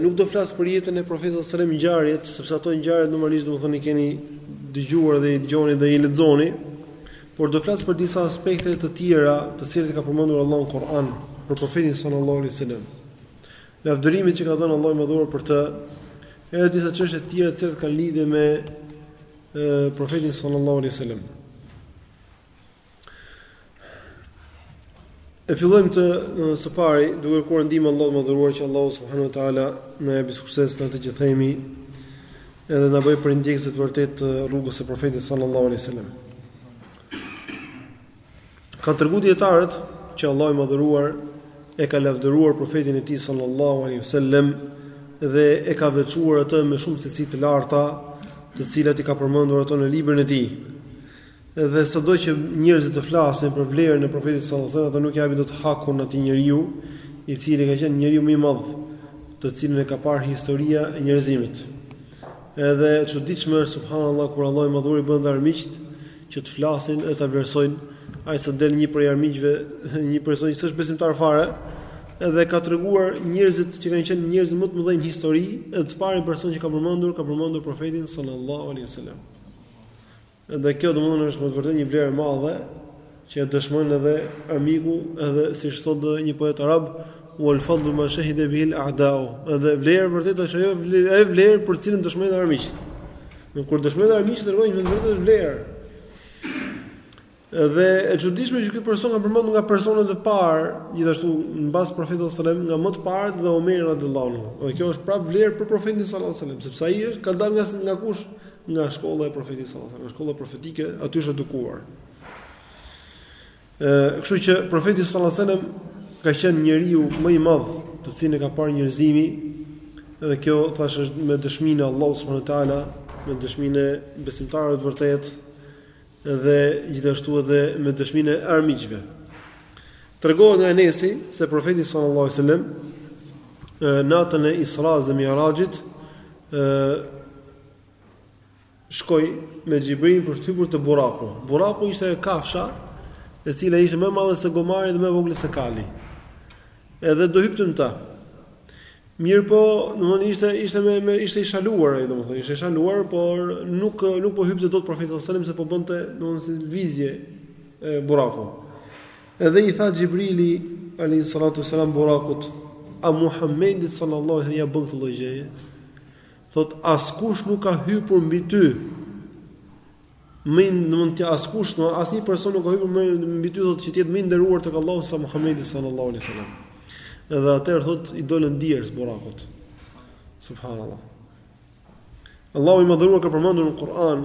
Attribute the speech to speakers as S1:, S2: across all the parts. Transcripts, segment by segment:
S1: Nuk do flas për jetën e Profetit sallallahu alajhi wasallam ngjarjet, sepse ato ngjarjet normalisht domethënë i keni dëgjuar dhe i dëgjoni dhe i lexoni, por do flas për disa aspekte të tjera, të cilat i ka përmendur Allahu në Kur'an për Profetin sallallahu alajhi wasallam. Lavdërimet që ka dhënë Allahu i madhëruar për të, edhe disa çështje të tjera të cilat kanë lidhje me Profetin sallallahu alajhi wasallam. E fillojmë të së pari, duke kërkuar ndihmën e Allahut të madhëruar që Allahu subhanahu wa taala na japë sukses në atë që themi, edhe na bëjë prej ndjekësve të vërtetë të rrugës së profetit sallallahu alaihi wasallam. Kanë tregu dietarët që Allahu i madhëruar e ka lavdëruar profetin e tij sallallahu alaihi wasallam dhe e ka veçuar atë me shumë cilësi të larta, të cilat i ka përmendur ato në librin e tij. Dhe sado që njerëzit të flasin për vlerën e Profetit sallallahu alajhi wasallam, ata nuk ia japin dot hakun atij njeriu, i cili ka qenë njeriu më i madh, të cilin e ka parë historia e njerëzimit. Edhe e çuditshme është subhanallahu kur Allahu i madhëruar bën dhe armiqt që të flasin e ta vlerësojnë, saqë del një prej armiqve, një person që s'është besimtar fare, edhe ka treguar njerëzit që kanë qenë njerëz më të mëdhenj në histori, edhe të parin person që ka përmendur, ka përmendur profetin sallallahu alaihi wasallam. Dhe kjo domethënë është me të vërtetë një vlerë e madhe që e dëshmon edhe armiku, edhe siç thotë dhe një poet arab, "Wal fadlu ma shahida bihi al-a'da'u", edhe vlera e vërtetë është ajo vlerë, ajo vlerë për të cilën dëshmojnë armiqtë. Se kur dëshmojnë armiqtë tregon me të vërtetë vlerë. Edhe e çuditshme që ky person ka përmendur nga personat e parë, gjithashtu mbas profetit sallallahu alajhi wasallam, nga më të parët dhe Omerin radhiyallahu anhu. Dhe kjo është prapë vlerë për profetin sallallahu alajhi wasallam, sepse ai është ka dalë nga nga kush? nga shkolla e profetit sallallahu alajhi wasallam, shkolla profetike, aty është edukuar. Ë, kështu që profeti sallallahu alajhi wasallam ka qenë njeriu më i madh të cilin e ka parë njerëzimi dhe kjo thash është me dëshminë e Allahut subhanahu wa taala, me dëshminë e besimtarëve të vërtetë dhe gjithashtu edhe me dëshminë e armiqve. Tregohet nga Enesi se profeti sallallahu alajhi wasallam natën e Israsë dhe Mi'rajit ë shkoi me Xhibrin për të hypur te Buraku. Buraku ishte ajo kafsha e cila ishte më e madhe se gomari dhe më e vogël se kali. Edhe do hypte në të. Mirëpo, domthonë ishte ishte me, me ishte i shaluar ai domthonë, ishte i shaluar, por nuk nuk po hypte dot profeti sallallahu alajhi wasallam se po bënte domthonë si lvizje Buraku. Edhe i tha Xhibrili alayhi salatu wasalam Burakut, "A Muhammedit sallallahu alajhi wasallam ia bën këtë lloj gjëje?" Thot askush nuk ka hypur mbi ty. Domethënë askush, asnjë person nuk ka hypur më mbi ty thot që të jetë më i nderuar tek Allahu sa Muhamedi sallallahu alaihi wasallam. Edhe atëherë thot i dolën djersë Burakut. Subhanallahu. Allahu i madhëruar ka përmendur në Kur'an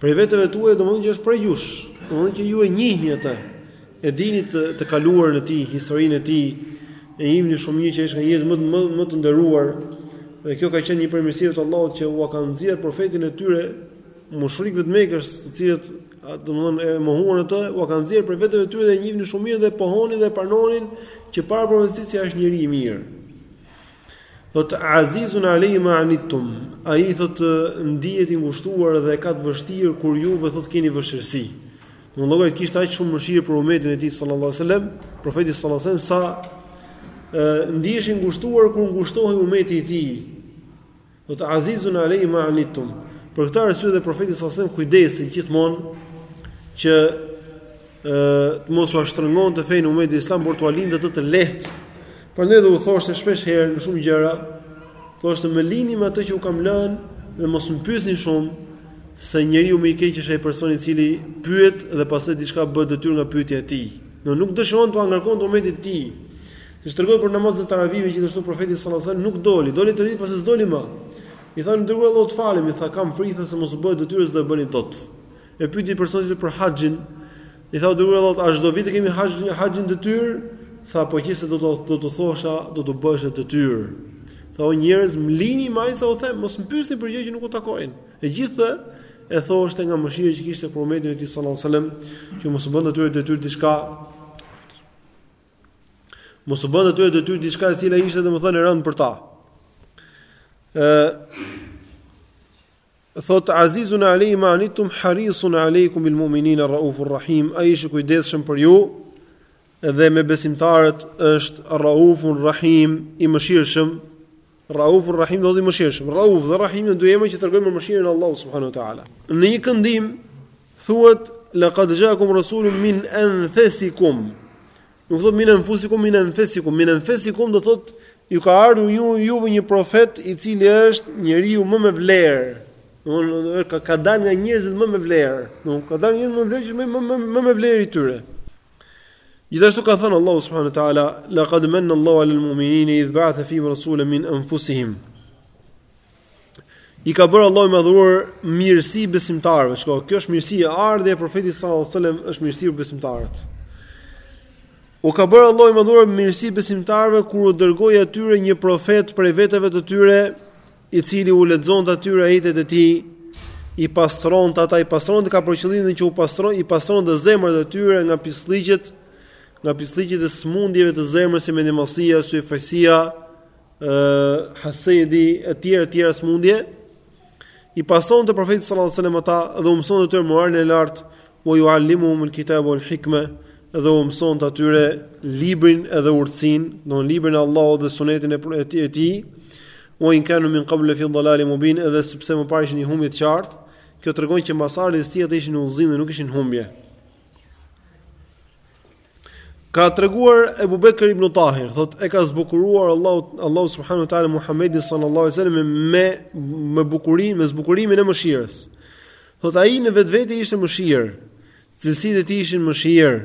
S1: Prej veteve tuaja domethënë që është prej jush, domethënë që ju e njihni atë. E dini të, të kaluarën e tij, historinë e tij, e njihni shumë mirë që është nga njerëzit më më të nderuar. Dhe kjo ka qenë një prej mirësive të Allahut që ua ka nxjerr profetin e tyre mushrikëve të Mekës, të cilët domthonë e mohuan atë, ua ka nxjerr prej veteve të tyre dhe e njihnin shumë mirë dhe pohonin dhe pranonin që para profecisë është njeri i mirë. Thot Azizun alejhi ma anittum. Ai thot ndihet i ngushtuar dhe e ka të vështirë kur juve thot keni vështirësi. Domethënë llogarit kishte aq shumë mëshirë për umetin e tij sallallahu alajhi wasallam, profeti sallallahu alajhi wasallam sa ë ndihej i ngushtuar kur ngushtohej umeti i tij. Domethënë azizun alejhi ma anittum. Për këtë arsye dhe profeti sallallahu alajhi wasallam kujdesej gjithmonë që ë të mos ua shtrëngonte fenë umetit Islam por t'ua linte të të lehtë. Prandaj dhe u thoshte shpesh herë në shumë gjëra, thoshte më lini me atë që u kam lënë dhe mos më pyesni shumë se njeriu më i keq është ai person i cili pyet dhe pastaj diçka bëhet detyrë nga pyetja e tij. Domethënë nuk dëshironte t'ua ngarkonte umetit të tij. Siç tregon për namazin e taravive gjithashtu profeti sallallahu alajhi wasallam nuk doli, doli tre net pastaj s'doli më. I thanë i dërguari i Allahut të falem, i tha kam frikë se mos u bëhet detyrë s'do e bëni dot. E pyeti personi tjetër për haxhin, i tha i dërguari i Allahut, a çdo vit e kemi haxhin, haxhin detyrë? Tha po qe se do të do të thosha, do të bëhej detyrë. Tha o njerëz, m'lini me sa u them, mos më pyesni për gjëra që nuk u takojnë. E gjithë këtë e thoshte nga mëshira që kishte për umetin e tij sallallahu alajhi wasallam, që mos u bënte atyre detyrë diçka Mos u bënte atyre detyrë diçka e cila ishte domethënë e rëndë për ta. Ë thot Azizun alejhi ma anittum harisun aleikum bil mu'minina raufur rahim ai është i kujdesshëm për ju dhe me besimtarët është raufun rahim i mëshirshëm Raufur Rahim domethënë i mëshirshëm. Rauf dhe Rahim janë dy emra që tregojnë për mëshirën e Allahut subhanahu wa taala. Në një këndim thuhet laqad ja'akum rasulun min anfasikum. Nuk thotë min anfusikum, min anfasikum, min anfasikum do thotë ju ka ardhur ju juve një profet i cili është njeriu më me vlerë. Domthonë ka ka dalë nga njerëzit më me vlerë. Domthonë ka dalë një më vlerë që më më më me vlerë i tyre. Gjithashtu ka thënë Allahu subhanahu wa taala, "Laqad manna Allahu 'ala al-mu'minina idh ba'atha fihim rasulan min anfusihim." I ka bërë Allahu i madhëruar mirësi besimtarëve. Shiko, kjo është mirësi ardhja e profetit sallallahu alajhi wasallam, është mirësi për besimtarët. U ka bërë Allahu i madhëruar mirësi besimtarëve kur u dërgoi atyre një profet prej veteve të tyre i cili u lexonte atyre ajetet e tij, i pastronte ata, i pastronte ka për qëllim që u pastron, i pastronte zemrat e tyre nga pislliqet, nga pislliqet e smundjeve të zemrës si mendjemadhësia, syfaqësia, ë hasedi e tjera të tjera smundje. I pastronte profeti sallallahu alajhi wasallam ata dhe u mësonte atyre moralin e lartë Wa yu'allimuhum al-kitaba wal-hikma dhe u mësonte atyre librin edhe urtësinë, domethënë librin e Allahut dhe sunetin e tij. Wa in kanu min qabl fi dhalalin mubin, edhe pse më parë ishin në humbje të qartë. Kjo tregon që mbas ardhjes së tij ata ishin në udhëzim dhe nuk ishin në humbje. Ka treguar Ebu Bekr ibn Tahir, thotë e ka zbukuruar Allahu Allahu subhanahu wa taala Muhamedin sallallahu alaihi wasallam me me bukurinë, me zbukurimin e mëshirës. Thotë ai në vetvete ishte mëshirë, cilësitë e tij ishin mëshirë,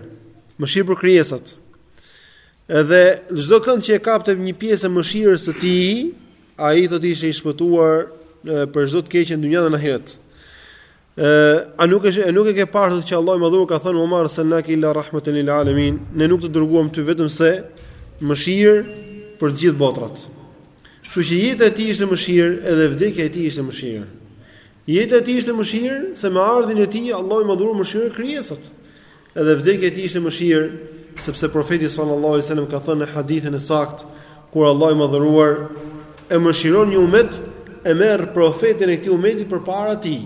S1: mëshirë për krijesat. Edhe çdo kënd që e kapte një pjesë e mëshirës së tij, ai thotë ishte i shpëtuar prej çdo të keqe në dunja dhe në ahiret. a nuk e a nuk e ke parë se Allahu i madhëruar ka thënë wa ma arsalnaka illa rahmatan lil alamin, ne nuk të dërguam ty vetëm se mëshirë për të gjithë botrat. Kështu që jeta e tij ishte mëshirë, edhe vdekja e tij ishte mëshirë. Jeta e tij ishte mëshirë, se me ardhjen e tij Allahu i madhëruar mëshiroi krijesat. Edhe vdekja e tij ishte mëshirë, sepse profeti sallallahu alaihi wasallam ka thënë në hadithin e saktë, kur Allahu i madhëruar e mëshiron një umet, e merr profetin e këtij umeti përpara tij.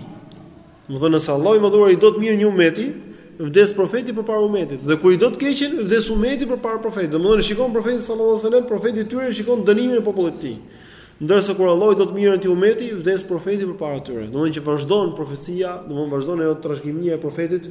S1: Domethënë nëse Allahu i madhëruar i do të mirën një umeti, vdes profeti përpara umetit, dhe kur i do të keqen, vdes umeti përpara profetit. Domthonë shikon profeti sallallahu alaihi wasallam, profeti i tyre shikon dënimin e popullit të tij. Ndërsa kur Allahu do të mirën një umeti, vdes profeti përpara tyre. Domthonë që vazhdon profecia, domthonë vazhdon ajo trashëgimia e profetit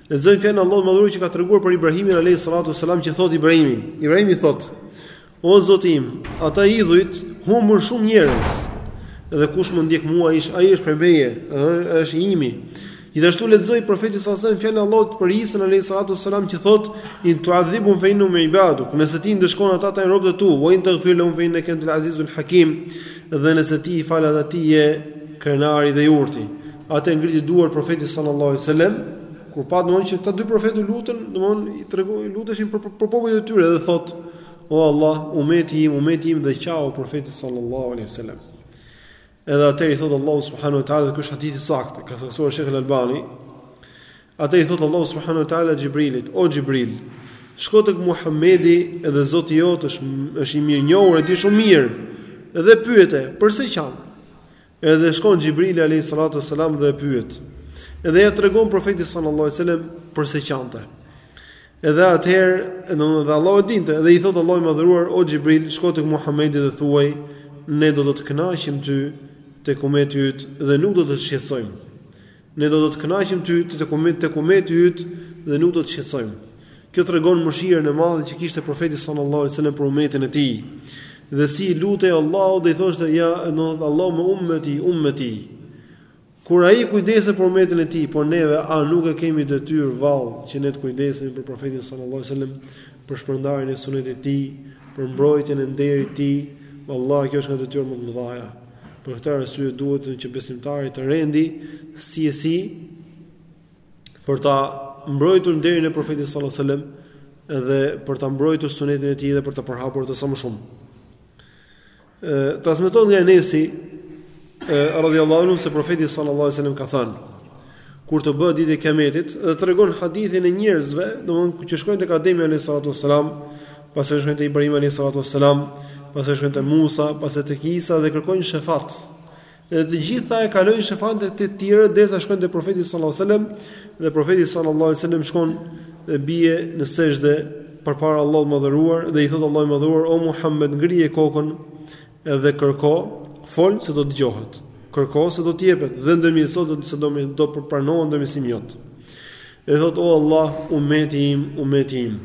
S1: Lexoi fjalën e Allahut të madhëruar që ka treguar për Ibrahimin alayhi salatu sallam që thotë Ibrahimi. Ibrahimi thotë: O Zoti im, ata idhujt humbën shumë njerëz. Dhe kush më ndjek mua, ish, ai është prej meje, është i imi. Gjithashtu lexoi profeti sallallahu alajhi wasallam fjalën e Allahut për Isa alayhi salatu sallam që thotë: In tu'adhibhum fa innahum ibaduk. Nëse ti i ndëshkon ata janë robët e tu, wa in taghfir lahum fa innaka antal azizul hakim. Dhe nëse ti i fal ata ti je krenari dhe i urti. Atëherë ngriti duart profeti sallallahu alaihi wasallam, kur pa domthonë që këta dy profetë u lutën, domthonë i tregoi luteshin për për, për popullin e tyre dhe thotë: "O Allah, umeti im, umeti im dhe qau profeti sallallahu alaihi wasallam." Edhe atëherë i thotë Allahu subhanahu wa taala, ky është hadith i saktë, e ka saktësuar Sheikh Al-Albani. Atëherë i thotë Allahu subhanahu wa taala Xhibrilit: "O Xhibril, shko tek Muhamedi dhe Zoti jot është është i mirënjohur e di shumë mirë." Dhe pyete: "Përse qan?" Edhe shkon Xhibrili alayhi salatu wasalam dhe e pyet. Edhe ja tregon profeti sallallahu alaihi wasallam për se qante. Edhe atëherë, domethënë dhe Allahu e dinte, dhe i thot Allahu i madhëruar o Xhibril, shko tek Muhamedi dhe thuaj, ne do të të kënaqim ty tek umeti yt dhe nuk do të të shqetësojmë. Ne do të të kënaqim ty tek ummeti tek ummeti yt dhe nuk do të shqetësojmë. Kjo tregon mëshirën e madhe që kishte profeti sallallahu alaihi wasallam për ummetin e tij. Dhe si i lutej Allahut dhe i thoshte ja, do të thotë Allahumme ummeti, ummeti. Kur ai kujdesej për ummetin e tij, por neve a nuk e kemi detyrë vallë që ne të kujdesemi për profetin sallallahu alaihi wasallam, për shpërndarjen e sunetit të tij, për mbrojtjen e nderit të tij, vallahi kjo është nga detyrat më të mëdha. Për këtë arsye duhet që besimtari të rendi si e si për ta mbrojtur nderin e profetit sallallahu alajhi wasallam dhe për ta mbrojtur sunetin e tij dhe për ta përhapur atë sa më shumë. Ë transmetohet nga Enesi radhiyallahu anhu se profeti sallallahu alajhi wasallam ka thënë kur të bëhet dita e kiametit dhe tregon hadithin e njerëzve, domthonë që shkojnë tek Ademi alayhi salatu wasalam, pastaj shkojnë te Ibrahim alayhi salatu wasalam, pastaj shkojnë te Musa, pastaj te Isa dhe kërkojnë shefat. Dhe të gjitha e kalojnë shefatin te të tjerë derisa shkojnë te profeti sallallahu alaihi wasallam dhe profeti sallallahu alaihi wasallam shkon dhe bie në sexhde përpara Allahut të Madhëruar dhe i thot Allahu i Madhëruar o Muhammed ngrije kokën Edhe kërko, fol se do dëgjohet, kërko se do të jepet dhe ndërmjetëso se do të pranohet ndërmjetësimi jot. Dhe thot o Allah, ummeti im, ummeti im.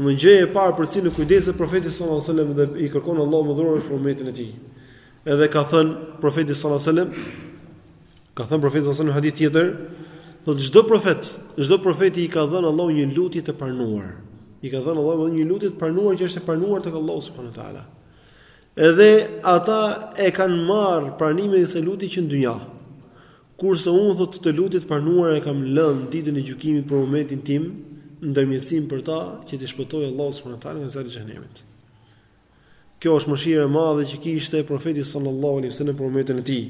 S1: Domethënë gjëja e parë për cilën kujdeset profeti sallallahu alajhi wasallam dhe i kërkon Allahut të madhëruar për ummetin e tij. Edhe ka thënë profeti sallallahu alajhi wasallam Ka thënë profeti sallallahu alajhi wasallam në hadith tjetër, thotë çdo profet, çdo profeti i ka dhënë Allahu një lutje të pranuar. I ka dhënë Allahu një lutje të pranuar që është e pranuar tek Allahu subhanahu wa taala. Edhe ata e kanë marr pranimin e kësaj lutje që në dynja. Kurse unë thotë këtë lutje të pranuar e kam lënë ditën e gjykimit për umetin tim, ndërmjetësim për ta që t'i shpëtojë Allahu subhanahu wa taala nga zjarri i xhehenemit. Kjo është mëshira e madhe që kishte profeti sallallahu alaihi wasallam për umetin e tij.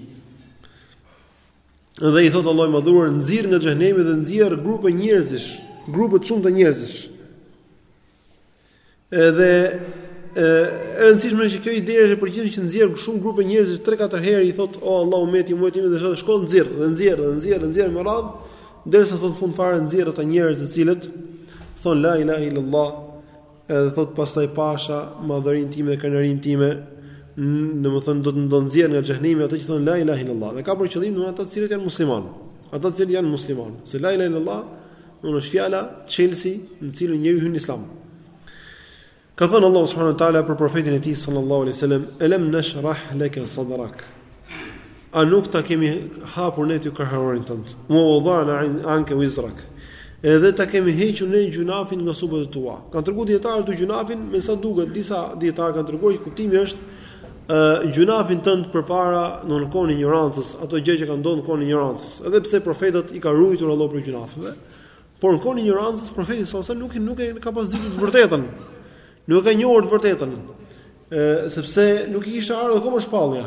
S1: Dhe i thotë Allahu i madhëruar, nxirr nga xhehenemi dhe nxjerr grupe njerëzish, grupe të shumta njerëzish. Edhe e rëndësishme është që kjo ide është e përgjithshme që nxjerr shumë grupe njerëzish 3-4 herë i thotë o Allah umeti umeti dhe thotë shko nxirr dhe nxjerr dhe nxjerr dhe nxjerr me radhë derisa thot fund fare nxirr ata njerëz të cilët thon la ilaha illallah Edhe thotë pastaj pasha, madhërinë time dhe krenarinë time, domethënë do të do nxjerr nga xhehenemi ata që thonë la ilaha illallah. Dhe ka për qëllim domethënë ata të cilët janë muslimanë. Ata të cilët janë muslimanë. Se la ilaha illallah është fjala çelësi në cilën njeriu hyn në islam. Ka thënë Allah subhanahu wa taala për profetin e tij sallallahu alaihi wasallam, "Alam nashrah laka sadrak." A nuk ta kemi hapur ne ty kraharorin tënd? Wa wada'na 'anka wizrak. Edhe ta kemi hequr ne gjynafin nga supet e tua. Kan treguar dietarët te gjynafin, me sa duket disa dietarë kanë treguar që kuptimi është ë gjynafin tënd përpara në në kohën e injorancës, ato gjë që kanë ndodhur në kohën e injorancës. Edhe pse profetët i ka ruajtur Allahu prej gjynafeve, por në kohën e injorancës profeti sallallahu alajhi wasallam nuk i nuk e ka pas ditur të vërtetën. Nuk e ka njohur të vërtetën. E, sepse nuk i kishte ardhur akoma shpallja.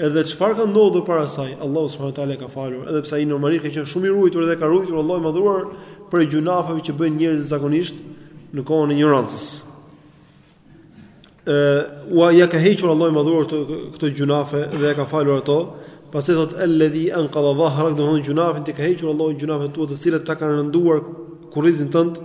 S1: Edhe çfarë ka ndodhur para saj, Allahu subhanahu wa taala ka falur, edhe pse ai normalisht ka qenë shumë i ruajtur dhe ka ruajtur Allahu i madhruar prej gjunafeve që bëjnë njerëzit zakonisht në kohën e injorancës. Ë, ia ka hequr Allahu i madhruar këto këto gjunafe dhe ja ka falur ato. Pastaj thot alladhi anqadha dhahrak, domethënë gjunafin, t'i ka hequr Allahu gjunafet tua të cilat ta kanë rënduar kurrizin tënd.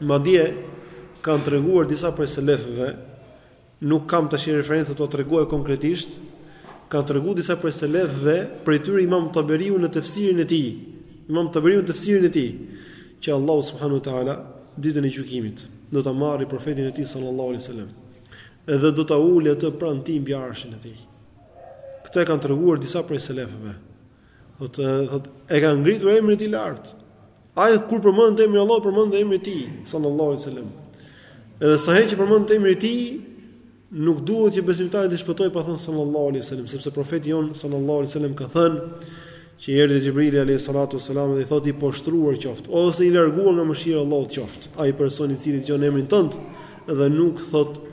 S1: Madje kanë treguar disa prej selefëve, nuk kam tash referenca ta tregoj konkretisht, kanë treguar disa prej selefëve, prej tyre Imam Taberiu në tefsirin e tij. Imam Taberiu në tefsirin e tij, që Allahu subhanahu wa taala ditën e gjykimit do ta marrë profetin e tij sallallahu alaihi wasallam dhe do ta ulë atë pranë tij mbi arshin e tij. Këtë e kanë treguar disa prej selefëve. Thot, thot, e ka ngritur emrin e tij lart. Ai kur përmendet emri i Allahut, përmendet emri i tij, sallallahu alaihi wasallam. Edhe sa herë që përmendet emri i tij, nuk duhet që besimtarit t'i shpëtojë pa thënë sallallahu alaihi wasallam, sepse profeti jonë sallallahu alaihi wasallam ka thënë që i erdhi Xhibrili alayhi salatu wasalam dhe i thotë i poshtruar qoftë ose i larguar nga mëshira e Allahut qoftë ai person i cili dëgjon emrin tënd dhe nuk thotë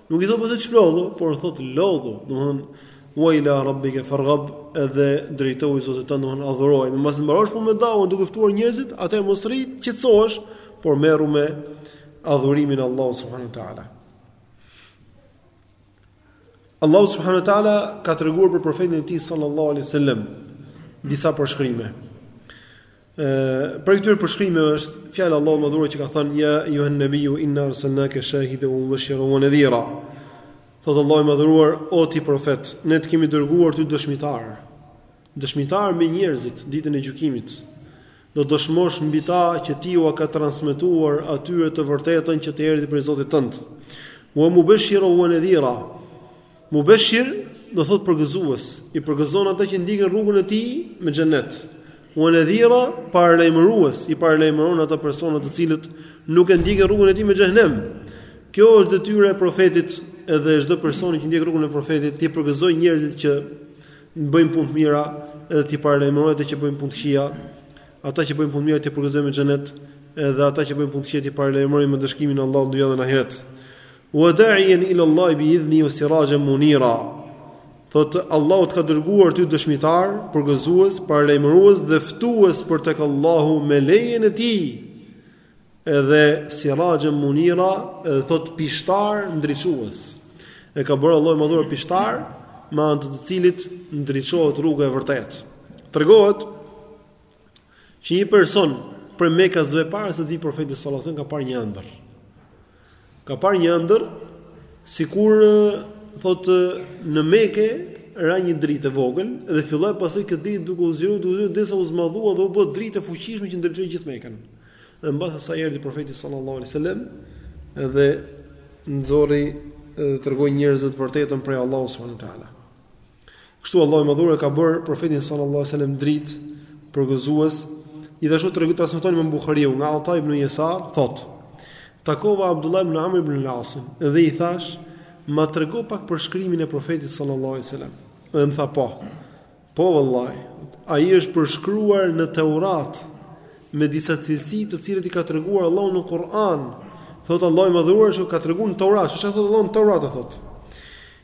S1: Nuk i thotë përse çlodhu, por thotë lodhu, domethënë wa ila rabbika farghab, edhe drejtohu Zotit tënd, domethënë adhuroje. Në mos mbarosh punën me dawën duke ftuar njerëzit, atë mos rri të qetësohesh, por merru me adhurimin e Allahut subhanahu wa taala. Allahu subhanahu wa taala ka treguar për profetin e tij sallallahu alaihi wasallam disa përshkrime. Prej këtyre përshkrimeve është fjala e Allahut madhëruar që ka thënë ja yuhan nabiu inna arsalnaka shahidan wa mubashiran wa nadhira. Thot Allahu madhëruar o ti profet, ne të kemi dërguar ty dëshmitar. Dëshmitar mbi njerëzit ditën e gjykimit. Do të dëshmosh mbi ta që ti ua ke transmetuar atyre të vërtetën që të erdhi prej Zotit tënd. Wa mubashiran wa nadhira. Mubeshir do thotë përgëzues, i përgëzon ata që ndjekin rrugën e tij me xhenet. Wa nadhira paralajmërues, i paralajmëron ata persona të cilët nuk e ndjekin rrugën e tij me xhehenem. Kjo është detyra e profetit edhe çdo personi që ndjek rrugën e profetit, t'i përgëzojë njerëzit që bëjnë punë të mira edhe t'i paralajmërojë ata që bëjnë punë të këqija. Ata që bëjnë punë të mira t'i përgëzojë me xhenet, edhe ata që bëjnë punë të këqija t'i paralajmërojë me ndëshkimin e Allahut në dynja dhe në ahiret. Wa da'iyan ila Allah bi idhni wa sirajan munira. Thotë Allahu të ka dërguar ty dëshmitar, përgëzues, paralajmërues dhe ftues për tek Allahu me lejen e tij. Edhe sirajan munira, edhe thotë pishtar ndriçues. E ka bërë Allahu i Madhëruar pishtar, me anë të të cilit ndriçohet rruga e vërtetë. Tregohet Që një person prej mekasve para se të vijë profeti sallallahu alajhi wasallam ka parë një ëndërr. Ka parë një ëndërr sikur thotë në Mekë ra një dritë e vogël dhe filloi pastaj kjo dritë duke u zgjeruar duke u zgjeruar derisa u zmadhua dhe u bë dritë e fuqishme që ndriçoi gjithë Mekën. Dhe mbas asaj erdhi profeti sallallahu alajhi wasallam dhe nxori dhe tregoi njerëzve të vërtetën prej Allahut subhanuhu teala. Kështu Allahu i Madhëruar e ka bërë profetin sallallahu alajhi wasallam dritë, përgëzues. Gjithashtu tregon transmeton Imam Buhariu nga Ata ibn Yesar, thotë: Takova Abdullah ibn Amr ibn al-As dhe i thashë: "Ma trego pak përshkrimin e profetit sallallahu alajhi wasallam." Dhe më tha: "Po. Po vallahi, ai është përshkruar në Teurat me disa cilësi të cilat i ka treguar Allahu në Kur'an." Thotë Allahu i Madhëruar se ka treguar në Teurat, çka thotë Allahu në Teurat e thotë.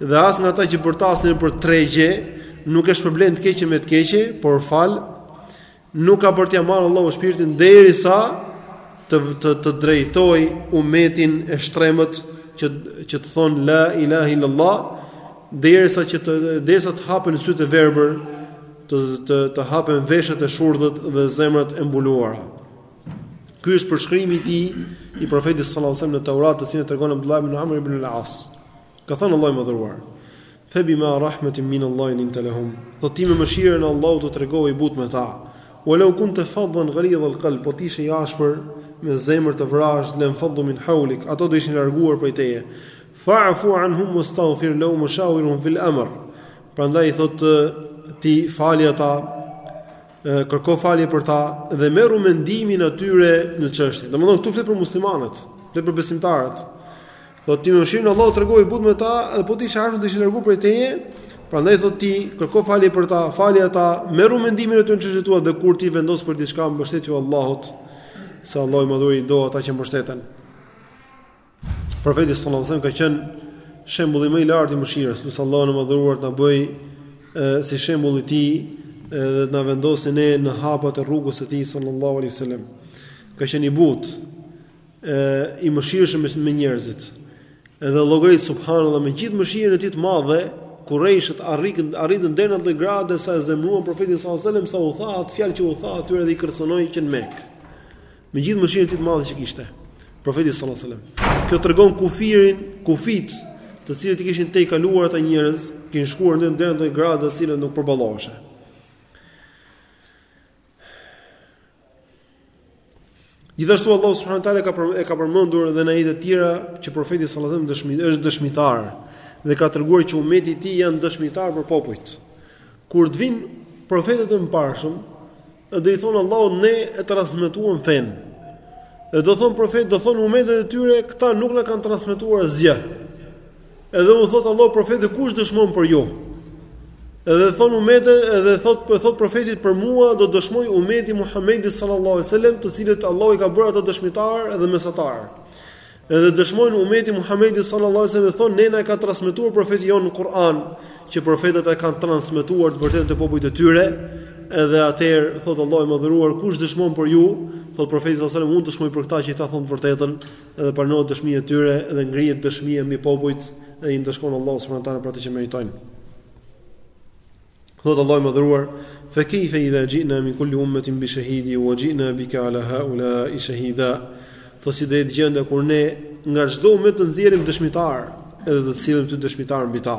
S1: Dhe as nga ata që bërtasin nëpër tregje, nuk e shpërblen të keqen me të keqe, por fal nuk ka për t'ia marrë Allahu shpirtin derisa të të, të drejtojë umetin e shtrembët që që të thonë la ilaha illallah derisa që të derisa të hapen sytë e verbër të të të hapen veshët e shurdhët dhe zemrat e mbuluara ky është përshkrimi i tij i profetit sallallahu alajhi wasallam në Taurat të cilin e tregon Abdullah ibn Amr ibn al-As Ka thënë Allahu i Madhëruar: "Fe bima rahmetin min Allahi linta lahum." Thotë ti me mëshirën e Allahut u tregove i butë me ta. Wa law kunta faddan ghalidh al-qalb, po të ishe i ashpër me zemër të vrazhdë, len faddu min hawlik, ata do ishin larguar prej teje. Fa'fu anhum wastaghfir lahum wa shawirhum fil amr. Prandaj thotë ti fali ata, kërko falje për ta dhe merrua mendimin atyre në çështje. Domethënë këtu flet për muslimanët, flet për besimtarët. Thotë ti me mëshirën e Allahut u tregove i butë me ta dhe po të ishe i ashpër do ishin largu prej teje, prandaj thotë ti kërko falje për ta, fali ata, merru mendimin e tyre në çështjet tua dhe kur ti vendos për diçka mbështetju Allahut, se Allahu i madhëruar i do ata që mbështeten. Profeti sallallahu alajhi wasallam ka qenë shembulli më i lartë i mëshirës, lus Allahun e madhëruar të na bëjë si shembulli i tij dhe të na vendosë ne në hapat e rrugës së tij sallallahu alajhi wasallam. Ka qenë i butë, i mëshirshëm me njerëzit. Edhe llogarit subhanallahu me gjithë mëshirën e tij të madhe, kurejshët arritën arritën deri në atë gradë sa e zemruan profetin sallallahu alajhi wasallam sa u tha atë fjalë që u tha atyre dhe i kërcënoi që në Mekë. Me gjithë mëshirën e tij të madhe që kishte profeti sallallahu alajhi wasallam. Kjo tregon kufirin, kufijt, të cilët i kishin tejkaluar ata njerëz, kishin shkuar në deri në atë gradë të cilën nuk përballoheshin. Gjithashtu Allahu subhanahu wa taala ka e ka përmendur edhe në ajete të tjera që profeti sallallahu alajhi wasallam dëshmi është dëshmitar dhe ka treguar që ummeti i tij janë dëshmitar për popujt. Kur të vin profetët e mëparshëm, do i thonë Allahut ne e transmetuam fen. Dhe do thon profet, do thon ummetet e tyre, këta nuk na kanë transmetuar asgjë. Edhe u thot Allahu profetëve kush dëshmon për ju? Edhe thon umet edhe thot thot profetët për mua do dëshmoj umeti Muhamedi sallallahu alaihi wasallam, të cilët Allahu i ka bërë ata dëshmitar dhe mesatar. Edhe dëshmojnë umeti Muhamedi sallallahu alaihi wasallam thon ne na e ka transmetuar profeti jon në Kur'an, që profetët e kanë transmetuar të vërtetën te popujt e tyre. Edhe atëherë thot Allahu i madhëruar kush dëshmon për ju? Thot profeti sallallahu alaihi wasallam unë dëshmoj për këta që ata thon të vërtetën. Edhe pranohet dëshmia e tyre dhe ngrihet dëshmia mbi popujt dhe i ndëshkon Allahu subhanahu wa taala për atë që meritojnë. Thotë Allahu i madhëruar, "Fa kayfa idha ji'na min kulli ummatin bi shahidin wa ji'na bika 'ala ha'ula'i shahida?" Po si do jetë gjendja kur ne nga çdo ummet të nxjerrim dëshmitar, edhe do të sjellim ty dëshmitar mbi ta.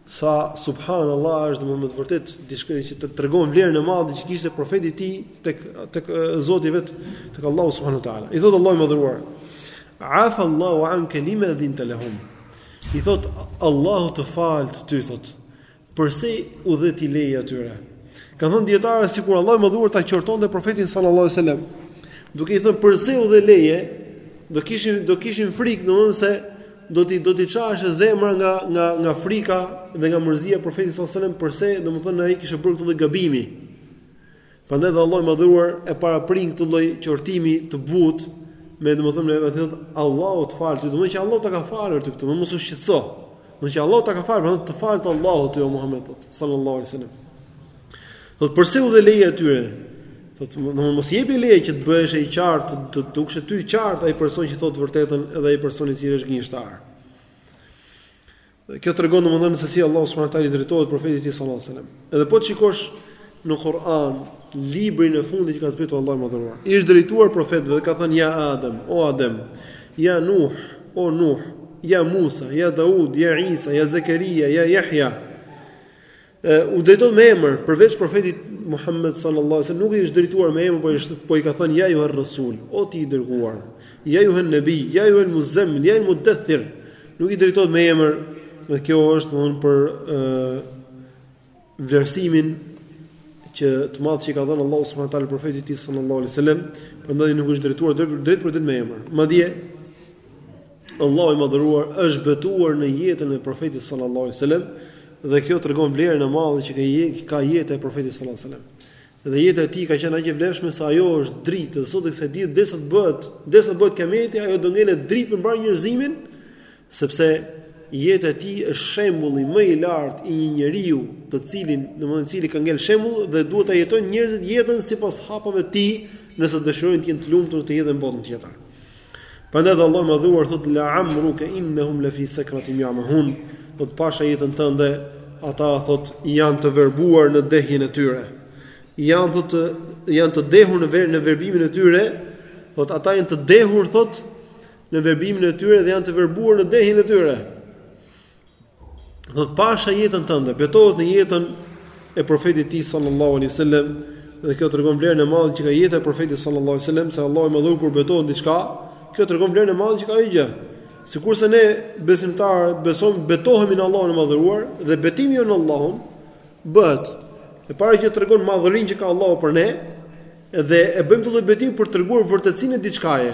S1: Sa subhanallahu është domethënë me të vërtet diçka që të tregon vlerën e madhe që kishte profeti i tij tek tek Zoti i vet tek Allahu subhanahu wa taala. I thot Allahu i madhëruar. Afa Allahu anka lima adhinta lahum. I thot Allahu të falt ty thot. Përse u dhe ti leje atyre? Kanë thënë dijetarët sikur Allahu i madhëruar ta qortonte profetin sallallahu alaihi wasallam. Duke i thënë përse u dhe leje, do kishin do kishin frikë domethënë se do t'i do t'i çaheshe zemra nga nga nga frika dhe nga mërzia e profetit sallallahu alajhi wasallam përse domethënë ai kishte bërë këtë lloj gabimi. Prandaj dhe Allahu i madhëruar e paraprin këtë lloj qortimi të butë me domethënë me thënë Allahu të faltë, domethënë që Allahu ta ka falur ty këtë, më mos u shqetëso. Domethënë që Allahu ta ka falur, prandaj të faltë Allahu ty o Muhamed sallallahu alajhi wasallam. Thotë përse u dhe leje atyre? Thotë të mos jepje leje që të bëhesh i qartë, të dukej ty i qartë ai person që thotë të vërtetën edhe ai person i cili është gënjeshtar. Kjo tregon domethënë se si Allahu subhanahu wa taala i drejtohet profetit sallallahu alajhi wasallam. Edhe po të shikosh në Kur'an, librin e fundit që ka zbritur Allahu i madhëruar. I është drejtuar profetëve dhe ka thënë ja Adem, o Adem, ja Nuh, o Nuh, ja Musa, ja Daud, ja Isa, ja Zakaria, ja Yahya. U drejtohet me emër, përveç profetit Muhammed sallallahu alaihi wasallam nuk i është drejtuar me emër, por i ka thënë ja ejuha rasul, o ti i dërguar. Ja ejuhan nabi, ja ejuhal muzammil, ja al mudaththir. Nuk i drejtohet me emër, dhe kjo është domethënë për vlerësimin aq të madh që i ka dhënë Allahu subhanahu wa taala profetit të tij sallallahu alaihi wasallam, prandaj nuk është drejtuar drejtpërdrejt me emër. Madje Allahu i madhëruar është betuar në jetën e profetit sallallahu alaihi wasallam dhe kjo tregon vlerën e madhe që ka jeta e profetit sallallahu alaihi wasallam. Dhe jeta e tij ka qenë aq e vlefshme sa ajo është dritë, dhe sot e kësaj ditë derisa të bëhet, derisa të bëhet kiameti, ajo do ngelet dritë për mbarë njerëzimin, sepse jeta e tij është shembulli më i lartë i një njeriu, të cilin, domethënë i cili ka ngel shembull dhe duhet ta jetojnë njerëzit jetën sipas hapave të tij, nëse dëshirojnë të jenë të lumtur te kjo dhe në botën tjetër. Prandaj Allahu i madhëruar thotë la amruka innahum la fi sakratihim yamahun, thotë pasha jetën tënde, ata thotë janë të verbuar në dehjen e tyre. Janë thotë janë të dehur në ver, në verbimin e tyre, thotë ata janë të dehur thotë në verbimin e tyre dhe janë të verbuar në dehjen e tyre. Thotë pasha jetën tënde, betohet në jetën e profetit të tij sallallahu alaihi wasallam dhe kjo tregon vlerën e madhe që ka jeta e profetit sallallahu alaihi wasallam se Allahu i madhëruar kur betohet në diçka, kjo tregon vlerën e madhe që ka ajo gjë. Sikurse ne besimtarët besojmë betohemi në Allahun e madhëruar dhe betimi jonë në Allahun bëhet e para që tregon madhërinë që ka Allahu për ne dhe e bëjmë këtë lloj betimi për të treguar vërtetësinë e diçkaje.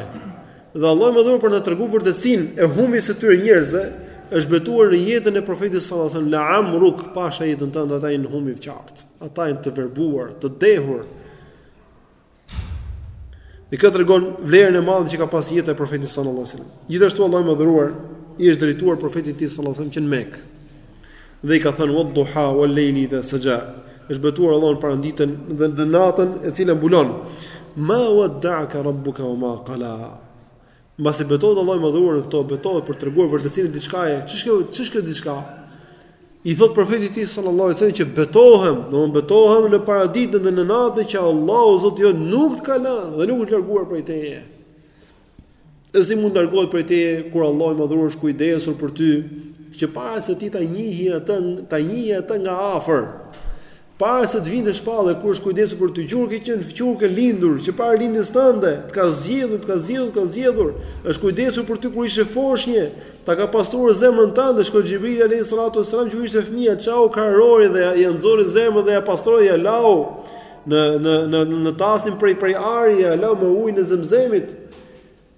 S1: Dhe Allahu i Madhëruar për ta treguar vërtetësinë e humbjes së këtyre njerëzve, është betuar në jetën e Profetit sallallahu alajhi wasallam, "La amruk pasha jetën tënde ata janë në humbje të qartë, ata janë të verbuar, të dehur." Dhe kjo tregon vlerën e madhe që ka pas jeta e Profetit sallallahu alajhi wasallam. Gjithashtu Allahu i Madhëruar i është drejtuar Profetit të tij sallallahu alajhi wasallam që në Mekë Dhe i ka thënë, "Wa dhuha wal lejli idha saja." Është betuar Allahu në paraditën dhe në natën e cila mbulon. Ma wadda'aka rabbuka wa ma qala. Mbasi betohet Allahu i madhëruar në këto, betohet për të treguar vërtetësinë e diçkaje. Ç'është kjo? Ç'është kjo diçka? I thot profetit të tij sallallahu alaihi wasallam që betohem, thotë betohem në paraditën dhe në natën që Allahu Zoti yt nuk të ka lënë dhe nuk është larguar prej teje. E si mund të largohet prej teje kur Allahu i Madhëruar është kujdesur për ty, që para se ti ta njihje atë, ta njihje atë nga afër. Para se të vinte shpallja kur është kujdesur për ty, që kur ke qenë që kur ke lindur, që para lindjes tënde, të ka zgjedhur, të ka zgjedhur, të ka zgjedhur, është kujdesur për ty kur ishe foshnje, ta ka pastruar zemrën tënde, shkoi Xhibrili alayhi salatu wasalam kur ishte fëmijë, ja çau kraharorin dhe ja nxori zemrën dhe ja pastroi ja lau. në në në në tasin prej prej ari ja lau me ujin e zemzemit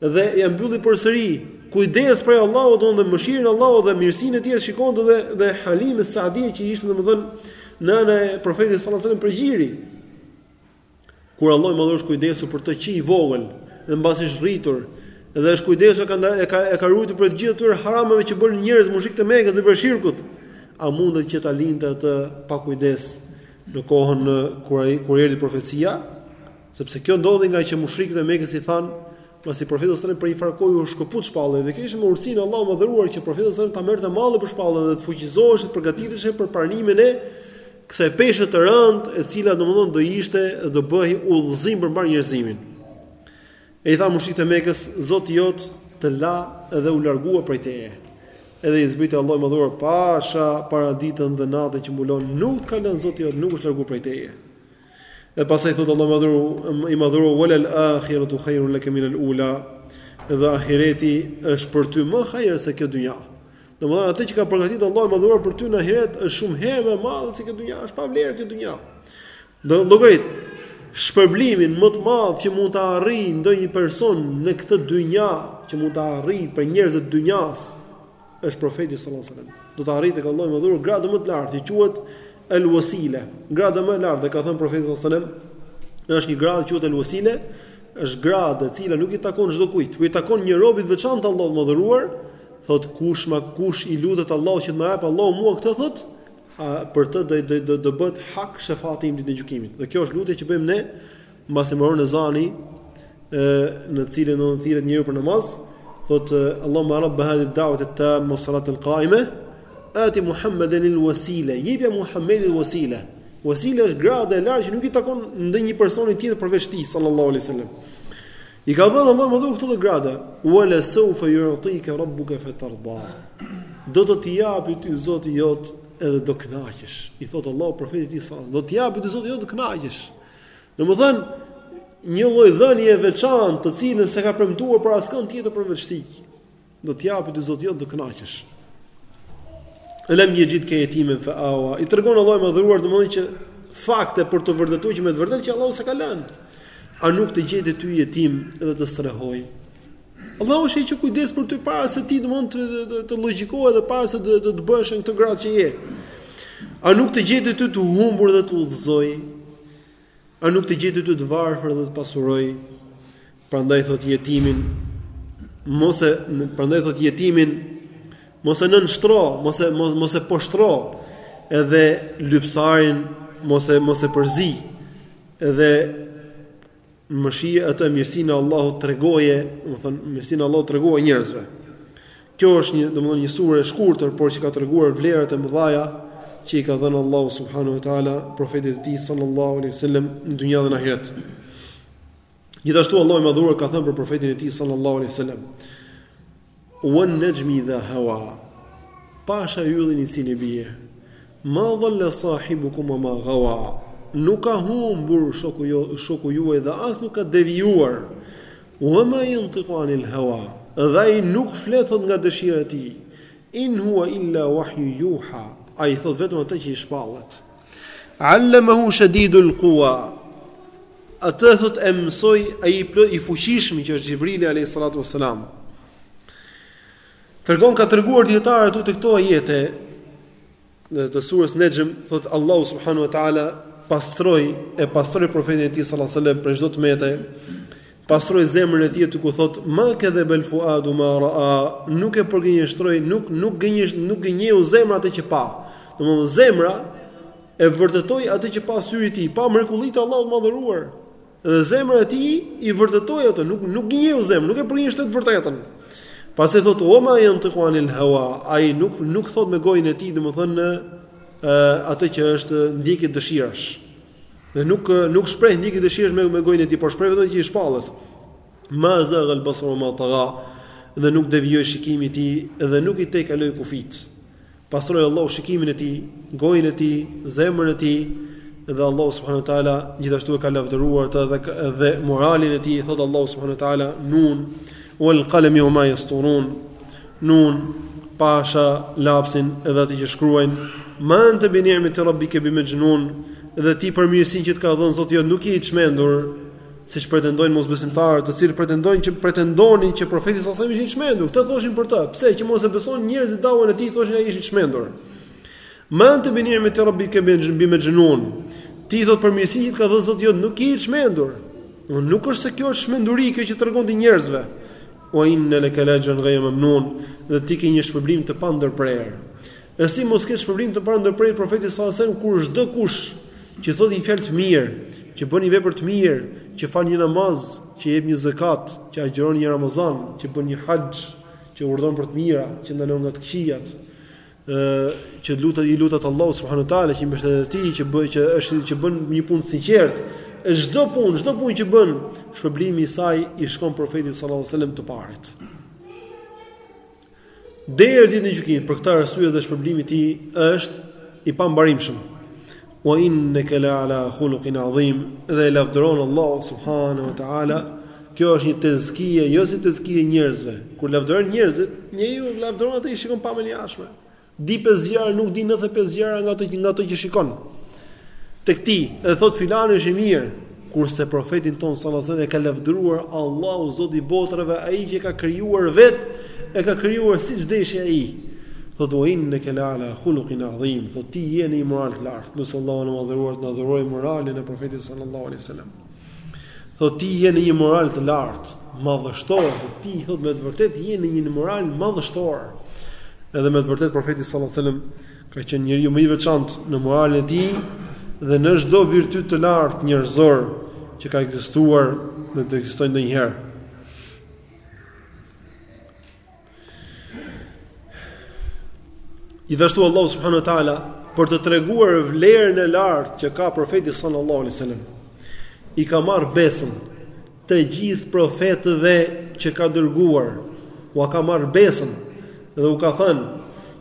S1: dhe ja mbylli përsëri kujdes prej Allahut dhe mëshirën e Allahut dhe mirësinë e tij shikonte dhe dhe Halime Saadia që ishte domethën nëna e profetit sallallahu alajhi wasallam prej gjiri kur Allahu i Madhëruar është kujdesur për të që i vogël dhe mbasi është rritur dhe është kujdesur ka e ka e ka ruajtur prej të gjitha atyre harameve që bënin njerëzit mushrikë të Mekës dhe prej shirkut a mundet që ta linte atë pa kujdes në kohën kur ai kur erdhi profecia, sepse kjo ndodhi ngaqë mushrikët e Mekës i thanë, pasi profetit sallallahu alajhi wasallam për një farë kohe ju shkëput shpallja dhe kjo ishte me urtësinë e Allahut të Madhëruar që profetin sallallahu alajhi wasallam ta merrte malli për shpalljen dhe të fuqizoheshe të përgatiteshe për pranimin e kësaj peshe të rëndë, e cila domethënë do ishte do bëhej udhëzim për mbarë njerëzimin. E i thanë mushrikët e Mekës, Zoti jot të la dhe u largua prej teje. Edhe i zbriti Allahu i Madhëruar pasha paraditen dhe natën që mbulon, nuk të ka lënë Zoti jot, nuk është larguar prej teje. E pastaj thotë Allahu i Madhëruar, i Madhëruar, wa lal akhiratu khajrun lake minal ula, dhe ahireti është për ty më hajr se kjo dynja. Domethënë, atë që ka përgatit Allahu i Madhëruar për ty në ahiret është shumë herë më e madhe se kjo dynja, është pa vlerë kjo dynja. Do të llogarit shpërblimin më të madh që mund ta arrijë ndonjë person në këtë dynja, që mund ta arrijë prej njerëzve të dynjas, është profeti sallallahu alajhi wasallam. Do të arrijë tek Allahu i Madhëruar gradën më të lartë, që quhet al-wasila. Grada më e lartë dhe ka thënë profeti sallallahu alajhi wasallam, është një gradë që quhet al-wasila, është gradë e cila nuk i takon çdokujt, por i takon një robi të veçantë të Allahut të Madhëruar, thot kush ma kush i lutet Allahut që të ma japë Allahu mua këtë thot, a për të do do do do bëhet hak shefati im ditën e gjykimit. Dhe kjo është lutja që bëjmë ne mbasi mbaron ezani ë në të cilin thirret njeriu për namaz, thotë Allahumma rabba hadhihi ad-da'wati at-tamma salat al-qa'ima ati Muhammeden il wasila, jepja Muhammedit il wasila. Wasila është grada e lartë që nuk i takon ndonjë personi tjetër përveç tij sallallahu alaihi wasallam. I ka dhënë Allahu i Madhëruar këto grada. Wala sawfa yu'tika rabbuka fatarda. Do të të japi ty Zoti jot edhe do kënaqesh. I thot Allahu profetit të tij, do të japi ty Zoti jot do kënaqesh. Domethën një lloj dhënie e veçantë, të cilën s'e ka premtuar për askënd tjetër përveç tij. Do të japi ty Zoti jot do kënaqesh. Elem jexhidke jetimen fa awa. I tregon Allahu i madhëruar domethënë që fakte për t'u vërtetuar që me të vërtetë që Allahu s'e ka lënë. A nuk të gjeti ty jetim dhe të strehoi? Allahu është ai që kujdes për ty para se ti domethënë të të, të, të logjikohet dhe para se të të, të bëheshe në këtë gradë që je. A nuk të gjeti ty të humbur dhe të udhëzoi? A nuk të gjeti ty të varfër dhe të pasuroi? Prandaj thot jetimin, mos e prandaj thot jetimin, mos e nënshtro, mos e mos, mos e poshtro. Edhe lypsarin mos e mos e përzi. Edhe mëshia atë mirësinë e Allahut tregoje, domethënë mirësinë e Allahut tregoje njerëzve. Kjo është një, domethënë një sure e shkurtër, por që ka treguar vlerat e mëdhaja që i ka dhënë Allahu subhanahu wa taala profetit të tij sallallahu alaihi wasallam në dunja dhe në ahiret. Gjithashtu Allahu i madhëruar ka thënë për profetin e tij sallallahu alaihi wasallam: "Wan najmi idha hawa." Pasha yllin i cili bie. Ma dhalla sahibukum wa ma ghawa, Nuk ka humbur shoku ju, shoku juaj dhe as nuk ka devijuar. Wa ma yantiqu anil hawa, Dhe ai nuk flet thot nga dëshira e tij. In huwa illa wahyu yuha, Ai thot vetëm atë që i shpallet. Allamahu shadidul quwa, Atë thot e mësoi ai i fuqishmi që është Xhibrili alayhi salatu wassalam. Tregon ka treguar dijetarët te këto ajete të surës Nejm thot Allahu subhanahu wa taala pastroi e pastroi profetin e tij sallallahu alaihi wasallam prej çdo të mete pastroi zemrën e tij aty ku thot ma kadhebel fuadu ma raa nuk e përgënjeshtroi nuk nuk gënjesh nuk gënjeu zemra atë që pa domethënë zemra e vërtetoi atë që pa syri i tij pa mrekullitë e Allahut të madhëruar Dhe zemra e tij i vërtetoi ato, nuk nuk gënjeu zemra, nuk e përgënjeshtroi të vërtetën. Pastaj thot Wa ma yantiqu anil hawa, ai nuk nuk thot me gojën e tij, domethënë ë atë që është ndjekje dëshirash. Dhe nuk nuk shpreh ndjekje dëshirash me me gojën e tij, por shpreh vetëm që i shpallet. Ma zaghal basaru wa ma tagha dhe nuk devijoi shikimi i tij dhe nuk i tejkaloi kufijtë. Pastroi Allahu shikimin e tij, gojën e tij, zemrën e tij dhe Allahu subhanahu wa taala gjithashtu e ka lavdëruar atë dhe dhe moralin e tij, thot Allahu subhanahu wa taala nun wal qalami wa ma yasturun. Nun pasha lapsin edhe atë që shkruajnë ma anta bi ni'mati rabbika bi majnun dhe ti për mirësinë që të ka dhënë Zoti jot nuk je i çmendur. siç pretendojnë mosbesimtarët, të cilët pretendojnë që pretendonin që profeti sallallahu alajhi wasallam ishte i çmendur. Këtë thoshin për të. Pse? Që mos e besojnë njerëzit dawën e tij, thoshin ai është i çmendur. Ma anta bi ni'mati rabbika bi majnun. Ti thot për mirësinë që të ka dhënë Zoti jot, nuk je i çmendur. Unë nuk është se kjo është çmenduri kjo që u tregon ti njerëzve. Wa inna laka lajran ghayr mamnun, dhe ti ke një shpërblim të pandërprerë. E si mos ketë shpërblim të pandërprerë profeti sallallahu alajhi wasallam kur çdo kush që thotë një fjalë të mirë, që bën një vepër të mirë, që fal një namaz, që jep një zakat, që agjëron një Ramazan, që bën një haxh, që urdhon për të mira, që ndalon nga të këqijat, ë që lutet i lutet Allahut subhanahu wa taala, që mbështetet te ai, që bëj që është që bën një punë të sinqertë, e çdo punë, çdo punë që bën, shpërblimi i saj i shkon profetit sallallahu alajhi wasallam të parit. Deri në ditën e gjykimit për këtë arsye dhe shpërblimi i tij është i pambarimshëm. Wa innaka la ala khuluqin adhim, dhe e lavdëron Allahu subhanahu wa taala. Kjo është një tezkie, jo si tezkie e njerëzve. Kur lavdërojnë njerëzit, njeriu lavdëron atë që shikon pamjen e jashtme. Di pesë gjëra nuk di nëntëdhjetë e pesë gjëra nga ato nga ato që shikon. Tek ti, e thot filani është i mirë, kurse profetin ton sallallahu alajhi wasallam e ka lavdëruar Allahu Zoti i botërave, ai që e ka krijuar vet, e ka krijuar siç deshi ai. Thot wa innaka la ala khuluqin adhim, thot ti je në një moral të lartë, lus Allahun e madhëruar të na dhurojë moralin e profetit sallallahu alajhi wasallam. Thotë ti je në një moral të lartë, madhështor, thotë ti thotë me të vërtetë je në një moral madhështor. Edhe me të vërtetë profeti sallallahu alajhi wasallam ka qenë njeriu më i veçantë në moralin e tij dhe në çdo virtyt të lartë njerëzor që ka ekzistuar dhe do të ekzistojë ndonjëherë. Gjithashtu Allahu subhanahu wa taala për të treguar vlerën e lartë që ka profeti sallallahu alaihi wasallam i ka marr besën të gjithë profetëve që ka dërguar ua ka marr besën dhe u ka thënë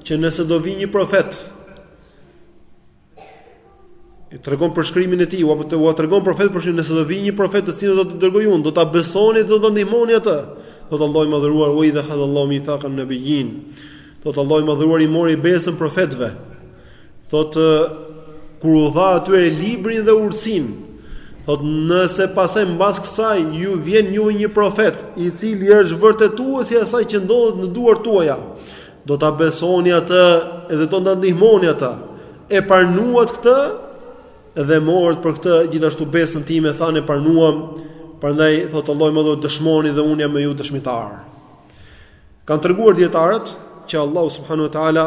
S1: që nëse do vi një profet i tregon përshkrimin e tij, apo ua tregon profetit përshkrimin nëse do vijë një profet të cilin do ta dërgoj unë, do ta besoni dhe do ta ndihmoni atë. Thotë Allahu i madhëruar, "Wa idh akhadha Allahu mithaqan nabiyyin." Thotë Allahu i madhëruar i mori besën profetëve. Thotë kur u dha atyre librin dhe urtësinë. Thot nëse pastaj mbas kësaj ju vjen ju një profet i cili është vërtetuesi i asaj që ndodhet në duart tuaja. Do ta besoni atë edhe do ta ndihmoni atë. E pranuat këtë dhe morët për këtë gjithashtu besën time, thanë e pranuam. Prandaj thotë Allahu i madhëruar dëshmoni dhe unë jam me ju dëshmitar. Kan treguar dietarët që Allahu subhanahu wa taala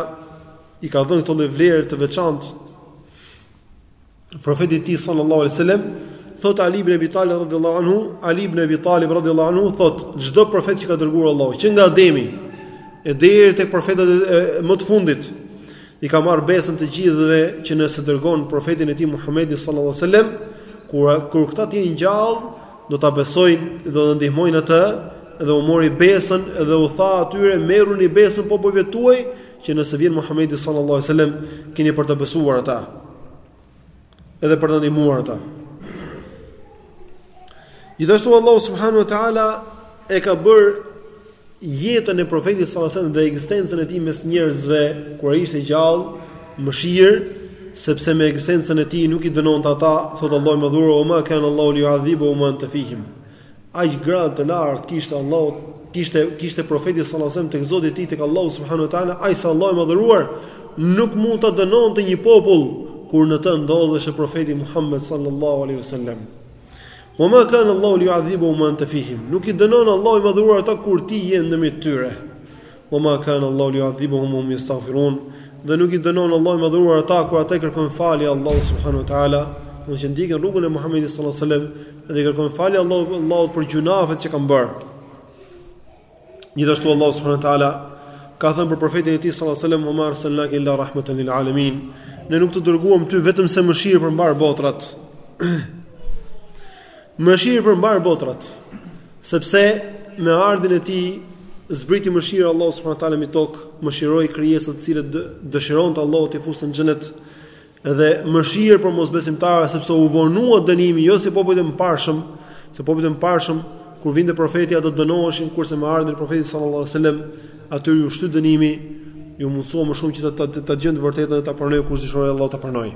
S1: i ka dhënë këtë lloj vlere të veçantë Profeti i tij sallallahu alaihi wasallam thot Ali ibn Abi Talib radhiyallahu anhu, Ali ibn Abi Talib radhiyallahu anhu thot çdo profet që ka dërguar Allahu, që nga Ademi e deri tek profetët e më të fundit, i ka marr besën të gjithëve që nëse dërgon profetin e tij Muhammedin sallallahu alaihi wasallam, kur kur këta të jenë gjallë, do ta besojnë dhe do ta ndihmojnë atë dhe u mori besën dhe u tha atyre merruni besën popujve tuaj që nëse vjen Muhamedi sallallahu alaihi wasallam keni për ta besuar ata edhe për ta ndihmuar ata. Gjithashtu Allahu subhanahu wa taala e ka bërë jetën e profetit sallallahu alaihi wasallam dhe ekzistencën e tij mes njerëzve kur ai ishte gjallë, mëshirë, sepse me ekzistencën e tij nuk i dënonte ata, thotë Allahu i madhëruar, "Wa ma kana Allahu liyu'adhibahum wa anta fihim." Aq gradë të lartë kishte Allahu, kishte kishte profeti sallallahu alajhi wasallam tek Zoti i tij tek Allahu subhanahu wa taala, aq sa Allahu i madhëruar nuk mund ta dënonte një popull kur në të ndodheshe profeti Muhammed sallallahu alaihi wasallam. Wa ma kana Allahu liyu'adhibahum wa anta fihim. Nuk i dënon Allahu i madhëruar ata kur ti je ndërmjet tyre. Wa ma kana Allahu mu'adhibahum wa hum yastaghfirun. Dhe nuk i dënon Allahu i Madhëruar ata kur ata i kërkojnë falje Allahut subhanahu wa taala, domethënë ndjekin rrugën e Muhamedit sallallahu alaihi wasallam dhe i kërkojnë falje Allahut Allahut për gjynahet që kanë bërë. Gjithashtu Allahu subhanahu wa taala ka thënë për profetin e tij sallallahu alaihi wasallam wa ma arsalnaka illa rahmatan lil alamin. Ne nuk të dërguam ty vetëm se mëshirë për mbarë botrat. Mëshirë për mbarë botërat, sepse me ardhjen e tij zbriti mëshira e Allahut subhanahu wa taala mbi tokë, mëshiroi krijesat të cilët dëshironte Allahu t'i fuste në xhenet dhe mëshirë për mosbesimtarët sepse u vonua dënimi jo si popujt e mëparshëm, se popujt e mëparshëm kur vinte profeti ata dënoheshin kurse me ardhjen e profetit sallallahu alajhi wasallam aty u shty dënimi, iu mundësua më shumë që ta ta, ta, ta gjejnë të vërtetën e ta pranojë kush dëshiroi Allahu ta pranojë.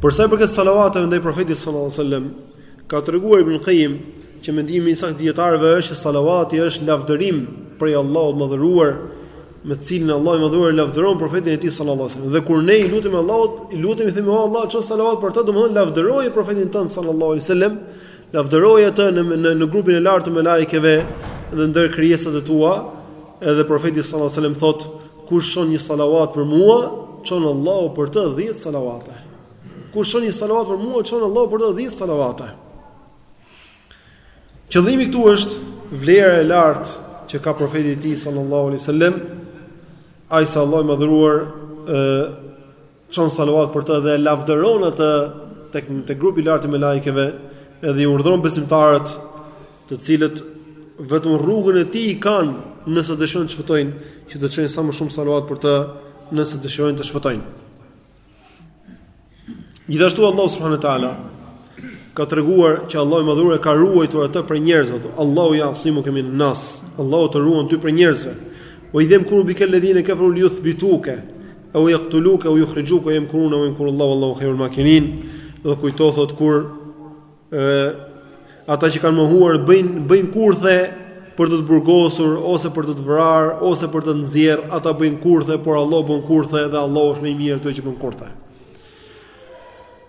S1: Për sa i përket salavateve ndaj profetit sallallahu alajhi wasallam, ka treguar Ibn Qayyim që mendimi i saktë i dijetarëve është se salavati është lavdërim prej Allahut të madhëruar, me të cilin Allahu i madhëruar lavdëron profetin e tij sallallahu alajhi wasallam. Dhe kur ne i lutemi Allahut, i lutemi themi o Allah, ço salavat për të, domthonë lavdëroje profetin tënd sallallahu alajhi wasallam, lavdëroje atë në në në grupin e lartë të melajkeve dhe ndër krijesat e tua, Edhe profeti sallallahu alajhi wasallam thotë, kush çon një salavat për mua, çon Allahu për të 10 salavate. Kush çon një salavat për mua, çon Allahu për të 10 salavate. Qëllimi këtu është vlera e lartë që ka profeti i tij sallallahu alajhi wasallam, aq sa Allahu i madhruar ë çon salavat për të dhe e lavdëron atë tek te grupi i lartë i melajkeve, edhe i urdhëron besimtarët, të cilët vetëm rrugën e tij kanë nëse dëshirojnë të shpëtojnë, që të çojnë sa më shumë salavat për të, nëse dëshirojnë të shpëtojnë. Gjithashtu Allahu subhanahu wa taala ka treguar që Allahu i Madhëruar e ka ruajtur atë prej njerëzve. Allahu ja'simuke minen-nas. Allahu të ruan ty prej njerëzve. Ue idh jemkuru bikel-ledhine keferu li juthbituke, eu jaktuluke, eu jukhrixhuke, ue jemkurune, ue jemkuru Allahu, uallahu khajrul makirin, dhe kujto thotë kur e, ata që kanë mohuar bëjnë bëjnë kurthe për të të burgosur ose për të të vrarë ose për të të nxjerrë, ata bëjnë kurthe, por Allah bën kurthe dhe Allah është më i miri atyre që bën kurthe.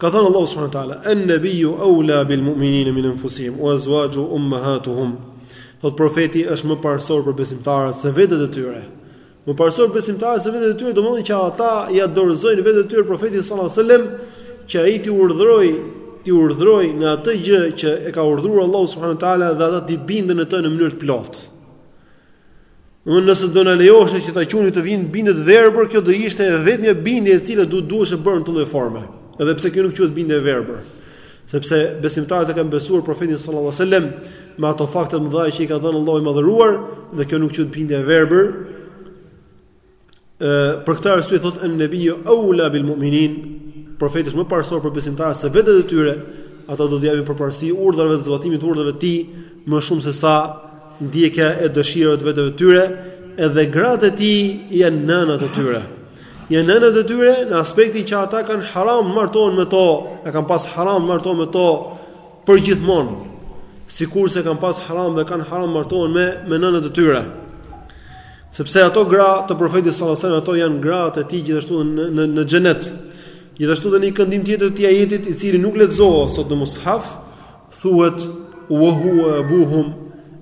S1: Ka thënë Allahu subhanahu wa taala, "An-nabiyyu awla bil mu'minina min anfusihim wa azwajuhu ummahatuhum." Thotë profeti është më parësor për besimtarët se vetet e tyre. Më parësor për besimtarët se vetet e tyre, domethënë që ata ia dorëzojnë vetet e tyre profetit sallallahu alajhi wasallam, që ai t'i urdhërojë, t'i urdhërojë në atë gjë që e ka urdhëruar Allahu subhanahu wa taala dhe ata t'i binden atij në mënyrë të plotë. Unë nëse do na lejoheshe që ta quanim të bindurit bindje të verbër, kjo do ishte e vetmja bindje e cila duhet, duheshe bërë në këtë lloj forme. Edhe pse kjo nuk quhet bindje e verbër, sepse besimtarët e kanë besuar profetin sallallahu alajhi wasallam me ato fakte të mëdha që i ka dhënë Allahu i madhëruar, dhe kjo nuk quhet bindje e verbër. për këtë arsye thotë an nabiju aula bil mu'minin profeti është më parësor për besimtarët se vetet e tyre ata do t'i japin përparësi urdhrave të zbatimit të urdhrave të tij më shumë se sa ndjekja e dëshirave të veteve të tyre edhe gratë e tij janë nënat e tyre janë nënat e tyre në aspektin që ata kanë haram të martohen me to e kanë pas haram të martohen me to përgjithmonë sikurse kanë pas haram dhe kanë haram të martohen me me nënat e tyre. Sepse ato gra të profetit sallallahu alajhi wasallam ato janë gratë e tij gjithashtu në në në xhenet. Gjithashtu dhe në një këndim tjetër të këtij ajetit i cili nuk lexohet sot në mushaf thuhet wa huwa abuhum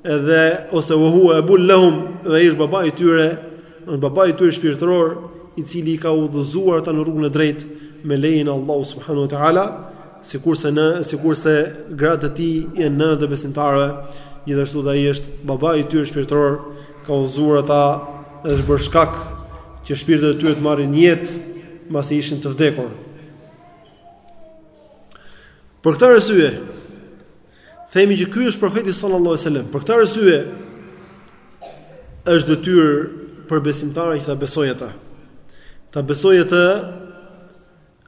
S1: edhe ose wa huwa abul lahum dhe është baba i tyre, është baba i tyre shpirtëror i cili i ka udhëzuar ata në rrugën e drejtë me lejen e Allahut subhanahu wa taala Sikurse në, sikurse gratë e tij janë nënat e besimtarëve, gjithashtu dhe ai është babai i tyre shpirtëror, ka udhëzuar ata dhe është bërë shkak që shpirtët e tyre të marrin jetë mbasi ishin të vdekur. Për këtë arsye, themi që ky është profeti sallallahu alajhi wasallam. Për këtë arsye është detyrë për besimtarin që ta besojë atë. Ta besojë atë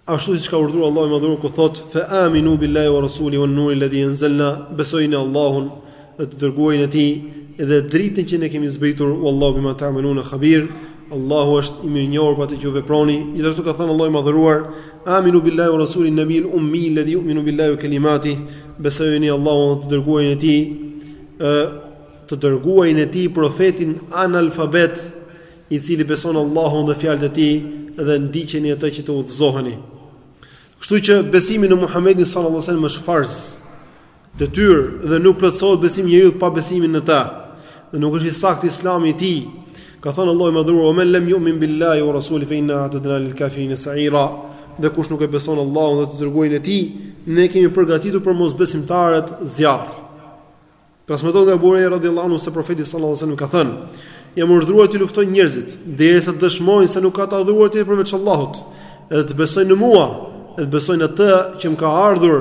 S1: Ashtu siç ka urdhëruar Allahu i Madhëruar ku thot: "Fa aminu billahi wa rasulihi wan nuri alladhi anzalna", besoni në Allahun dhe të dërguarin e tij dhe dritën që ne kemi zbritur, "Wallahu bima ta'maluna khabir", Allahu është i mirënjohur për atë që ju veproni. Gjithashtu ka thënë Allahu i Madhëruar: "Aminu billahi wa rasulihi an-nabiyil ummi alladhi yu'minu billahi wa kalimatihi", besojeni Allahun dhe të dërguarin e tij, të dërguarin e tij profetin analfabet, i cili beson Allahun dhe fjalët e tij dhe ndiqeni atë që të udhëzoheni. Kështu që besimi në Muhamedin sallallahu alajhi wasallam është farz, detyrë dhe nuk plotësohet besimi i njeriut pa besimin në të. Dhe nuk është i saktë Islami i tij. Ka thënë Allahu i Madhëruar men lem yu'min billahi wa rasuli fa inna atadna lil kafirin sa'ira. Dhe kush nuk e beson Allahun dhe të dërguarin e tij, ne kemi përgatitur për mosbesimtarët zjarr. Transmetohet nga Ebu Hurejra radhiyallahu anhu se profeti sallallahu alaihi wasallam ka thënë: "Jam urdhëruar t'i luftoj njerëzit derisa të dëshmojnë se nuk ka të adhuruar tjetër përveç Allahut, edhe të besojnë në mua, edhe të besojnë atë që më ka ardhur,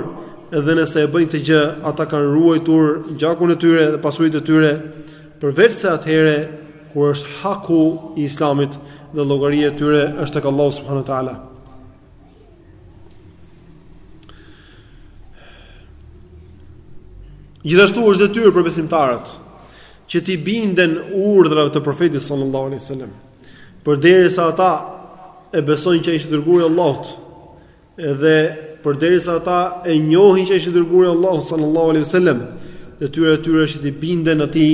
S1: edhe nëse e bëjnë këtë gjë, ata kanë ruajtur gjakun e tyre dhe pasuritë e tyre, përveçse atëherë kur është haku i Islamit dhe llogaria e tyre është tek Allahu subhanahu wa taala." Gjithashtu është detyrë për besimtarët që t'i binden urdhrave të profetit sallallahu alaihi wasallam. Përderisa ata e besojnë që ai është i dërguari i Allahut, edhe përderisa ata e njohin që ai është i dërguari i Allahut sallallahu alaihi wasallam, detyra e tyre është që t'i binden atij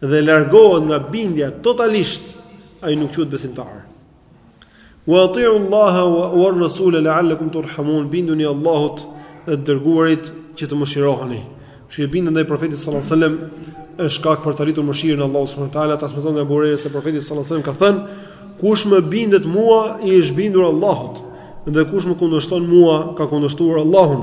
S1: dhe largohet nga bindja totalisht, ai nuk quhet besimtar. Wa ati'u Allaha wa ar-rasula la'allakum turhamun, binduni Allahut dhe të dërguarit që të mëshiroheni. Kështu që bindja ndaj profetit sallallahu alajhi wasallam është shkak për të arritur mëshirën e Allahut subhanahu wa taala, transmetohet nga Ebu Hurejra se profeti sallallahu alajhi wasallam ka thënë: Kush më bindet mua, i është bindur Allahut, dhe kush më kundërshton mua, ka kundërshtuar Allahun.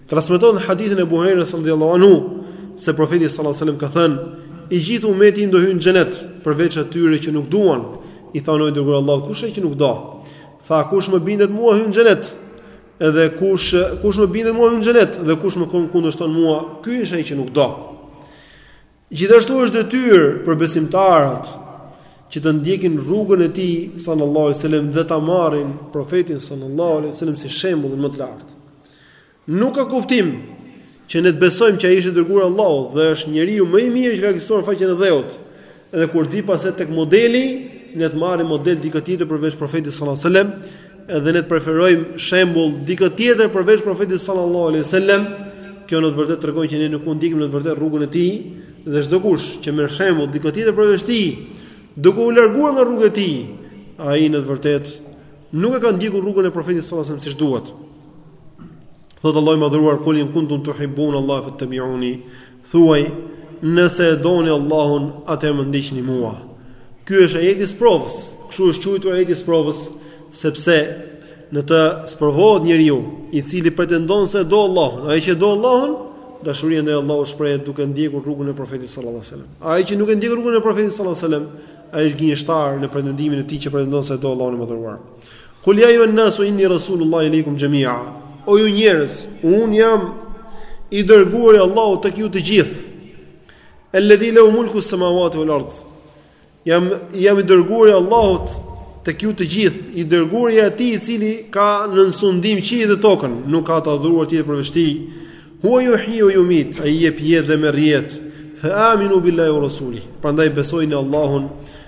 S1: Transmetohet në hadithin e Ebu Hurejrës radhiyallahu anhu se profeti sallallahu alajhi wasallam ka thënë: "I gjithë ummeti im do hyjnë në xhenet, përveç atyre që nuk duan." I thanë o i dërguar i Allahut, kush është që nuk do? Tha kush më bindet mua hyn në xhenet. Edhe kush kush më bindet mua hyn në xhenet dhe kush më kundërshton mua, ky është ai që nuk do. Gjithashtu është detyrë për besimtarët që të ndjekin rrugën e tij sallallahu alajhi wasallam dhe ta marrin profetin sallallahu alajhi wasallam si shembullin më të lartë. Nuk ka kuptim që ne të besojmë që ai është i dërguari i Allahut dhe është njeriu më i mirë që ka ekzistuar në faqen e dheut. Edhe kur vjen puna tek modeli, ne të marrim model dikë tjetër përveç profetit sallallahu alajhi wasallam, edhe ne të preferojmë shembull dikë tjetër përveç profetit sallallahu alajhi wasallam, kjo në të vërtetë tregon që ne nuk po ndjekim në të vërtetë rrugën e tij dhe çdokush që merr shembull dikë tjetër përveç tij, duke u larguar nga rruga e tij, ai në të vërtetë nuk e ka ndjekur rrugën e profetit sallallahu alajhi wasallam siç duhet. Thotë Allahu i madhëruar kul in kuntum tuhibbun Allaha fattabi'uni Thuaj nëse e doni Allahun atëherë më ndiqni mua Ky është ajeti i sprovës Kështu është quajtur ajeti i sprovës Sepse në të sprovohet njeriu i cili pretendon se do Allahun Ai që do Allahun Dashuria ndaj Allahut shprehet duke ndjekur rrugën e profetit sallallahu sallam Ai që nuk e ndjek rrugën e profetit sallallahu sallam Ai është gënjeshtar në pretendimin e tij që pretendon se do Allahun e madhëruar Kul ja ejjuhan nasu inni rasulullah ileikum jamia. O ju njerëz, un jam i dërguari i Allahut tek ju të gjithë. Alladhi lahu mulku as-samawati wal ard. Jam jam i dërguari i Allahut tek ju të gjithë, i dërguari i atij i cili ka nën sundim qiellin dhe tokën, nuk ka të adhuruar tjetër përveç tij. Huwa yuhyi wa yumit, ai jep jetë dhe merr jetë. Fa aminu billahi wa rasulihi. Prandaj besojini Allahun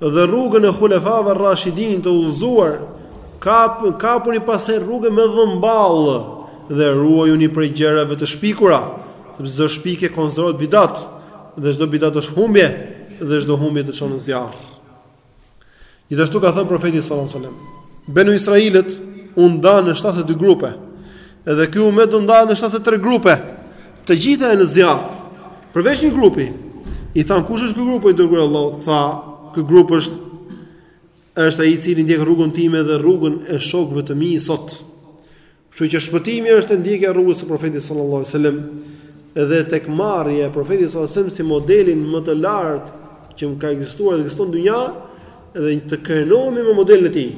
S1: Dhe rrugën e Hulefave Rashidin të udhëzuar, kap kapuni pas asaj rruge me dhëmballë dhe ruajuni prej gjërave të shpikura, sepse çdo shpikje konsiderohet bidat dhe çdo bidat është humbje dhe çdo humbje të çon në zjarr. Gjithashtu ka thënë profeti sallallahu alajhi wasallam, Benu Israilët u ndanë në 72 grupe. Edhe ky umet do ndahet në 73 grupe. Të gjitha janë në zjarr. Përveç një grupi. I thanë kush është ky grup o i dërguari i Allahut? Tha, ky grup është është ai i cili ndjek rrugën time dhe rrugën e shokëve të mi sot. Kështu që shpëtimi është te ndjekja e rrugës së profetit sallallahu alajhi wasallam dhe tek marrja e profetit sallallahu alajhi wasallam si modelin më të lartë që ka ekzistuar dhe ekziston në dynja dhe të krenohemi me modelin e tij.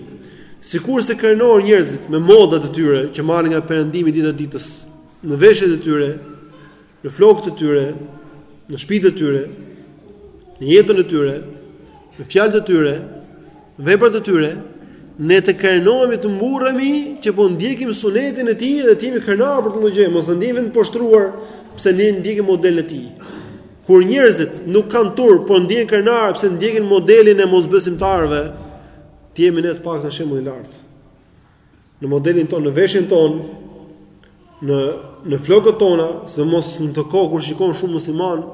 S1: Sikurse krenohen njerëzit me modat e tyre që marrin nga perëndimi dita ditës në veshjet e tyre, në flokët e tyre, në shpijtë e tyre, në jetën e tyre, në fjalët e tyre, në veprat e tyre, ne të krenohemi të mburremi që po ndjekim sunetin e tij dhe të jemi krenar për të ndonjë gjë, mos të ndihemi të poshtruar pse ne ndjekim modelin e tij. Kur njerëzit nuk kanë turp, po ndjehen krenar pse ndjekin modelin e mosbesimtarëve, të jemi ne të paktën shembull i lartë. në modelin tonë, në veshjen tonë, në në flokët tona, sidomos në këtë kohë kur shikon shumë musliman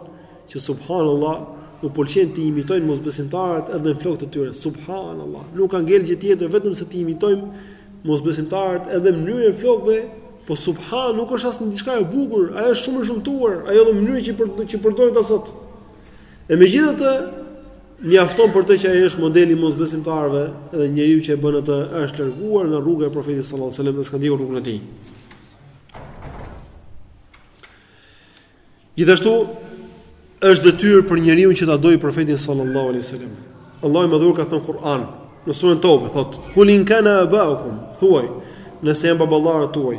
S1: që subhanallahu u pëlqen të imitojnë mosbesimtarët edhe në flokët e tyre. Subhanallahu, nuk ka ngel gjë tjetër vetëm se t'i imitojmë mosbesimtarët edhe në mënyrën e flokëve, po subhan nuk është asnjë diçka e bukur, ajo është shumë e shumtuar, ajo mënyrë që për, që përdorin ata sot. E megjithatë, mjafton për të që ai është modeli i mosbesimtarëve dhe njeriu që e bën atë është larguar nga rruga e profetit sallallahu alajhi wasallam dhe s'ka ndjekur rrugën e tij. Gjithashtu është detyrë për njeriun që ta dojë profetin sallallahu alajhi wasallam. Allahu i madhëruar ka thënë në Kur'an, në suren Teube thotë: "Kul in kana aba'ukum", thuaj, nëse janë baballarët tuaj,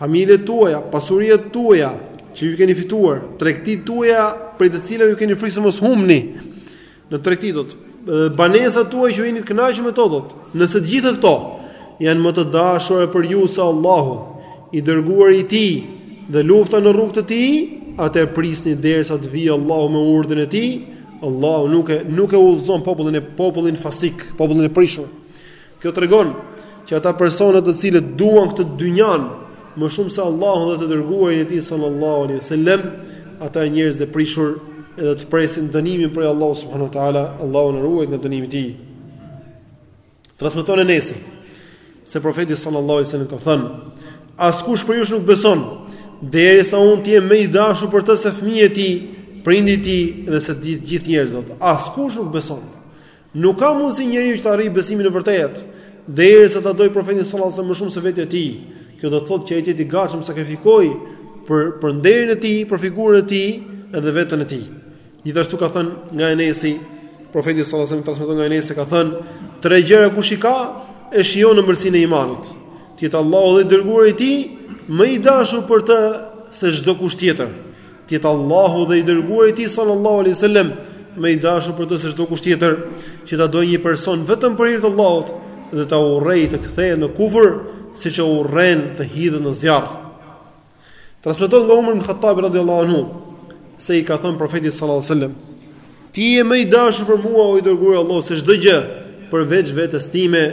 S1: familjet tuaja, pasuritë tuaja që ju keni fituar, tregtitë tuaja prej të cilave ju keni frikë se mos humbni në tregti, do të thotë, banesat tuaja që jeni të kënaqur me to, do të thotë. Nëse të gjitha këto janë më të dashura për ju se Allahu, i dërguari i Tij dhe lufta në rrugë të Tij, atëherë prisni derisa të vijë Allahu me urdhrin e Tij. Allahu nuk e nuk e udhëzon popullin e popullin fasik, popullin e prishur. Kjo tregon që ata persona të cilët duan këtë dynja më shumë se Allahun dhe të dërguarin e tij sallallahu alaihi wasallam, ata janë njerëz të prishur edhe të presin dënimin prej Allahut subhanahu wa taala, Allahu na ruajt nga dënimi i tij. Transmeton Enesi se profeti sallallahu alaihi wasallam ka thënë: Askush prej jush nuk beson derisa unë të jem më i dashur për të se fëmijët e tij, prindit e tij dhe se të gjithë njerëzit. Askush nuk beson. Nuk ka mundësi njeriu që ta arrijë besimin e vërtetë, derisa ta dojë profetin sallallahu alajhi wasallam më shumë se veten e tij. Kjo do të thotë që ai të jetë i gatshëm të sakrifikojë për për nderin e tij, për figurën e tij dhe veten e tij. Gjithashtu ka thënë nga Enesi, profeti sallallahu alajhi wasallam transmeton nga Enesi ka thënë, tre gjëra kush i ka e shijon ëmbëlsinë e imanit. Të jetë Allahu dhe i dërguari i tij më i dashur për të se çdokush tjetër. Të jetë Allahu dhe i dërguari i tij sallallahu alaihi wasallam më i dashur për të se çdokush tjetër, që ta dojë një person vetëm për hir të Allahut dhe ta urrejë të kthehet në kufër, siç e urren të hidhet në zjarr. Transmetohet nga Umar ibn Khattab radhiyallahu anhu se i ka thënë profetit sallallahu alaihi wasallam: Ti je më i dashur për mua o i dërguari i Allahut se çdo gjë përveç vetes time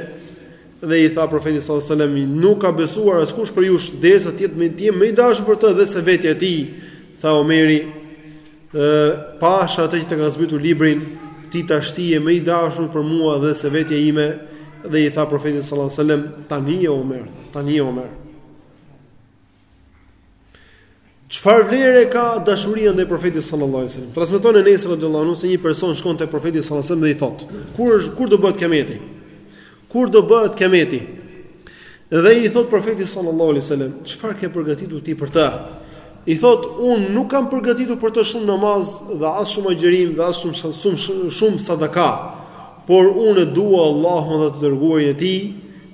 S1: Dhe i tha Profeti sallallahu alejhi ue sellem, Nuk ka besuar askush prej jush derisa të jetë më i dashur për të dhe se vetja e tij. Tha Omeri, ë pasha atë që të ka zbritur librin, ti tashti je më i dashur për mua dhe se vetja ime dhe i tha Profeti sallallahu alejhi ue sellem, Tani o Omer, tani o Omer. Çfarë vlere ka dashuria ndaj profetit sallallahu alajhi wasallam? Transmeton Enes radhiyallahu anhu se një person shkon te profeti sallallahu alajhi wasallam dhe i thotë: "Kur është kur do bëhet kiameti?" Kur do bëhet kiameti? Dhe i thotë profeti sallallahu alajhi wasallam: "Çfarë ke përgatitur ti për të?" I thotë: "Unë nuk kam përgatitur për të shumë namaz dhe as shumë agjërim dhe as shumë shumë shumë sadaka, por unë e dua Allahun dhe të dërguarin e tij."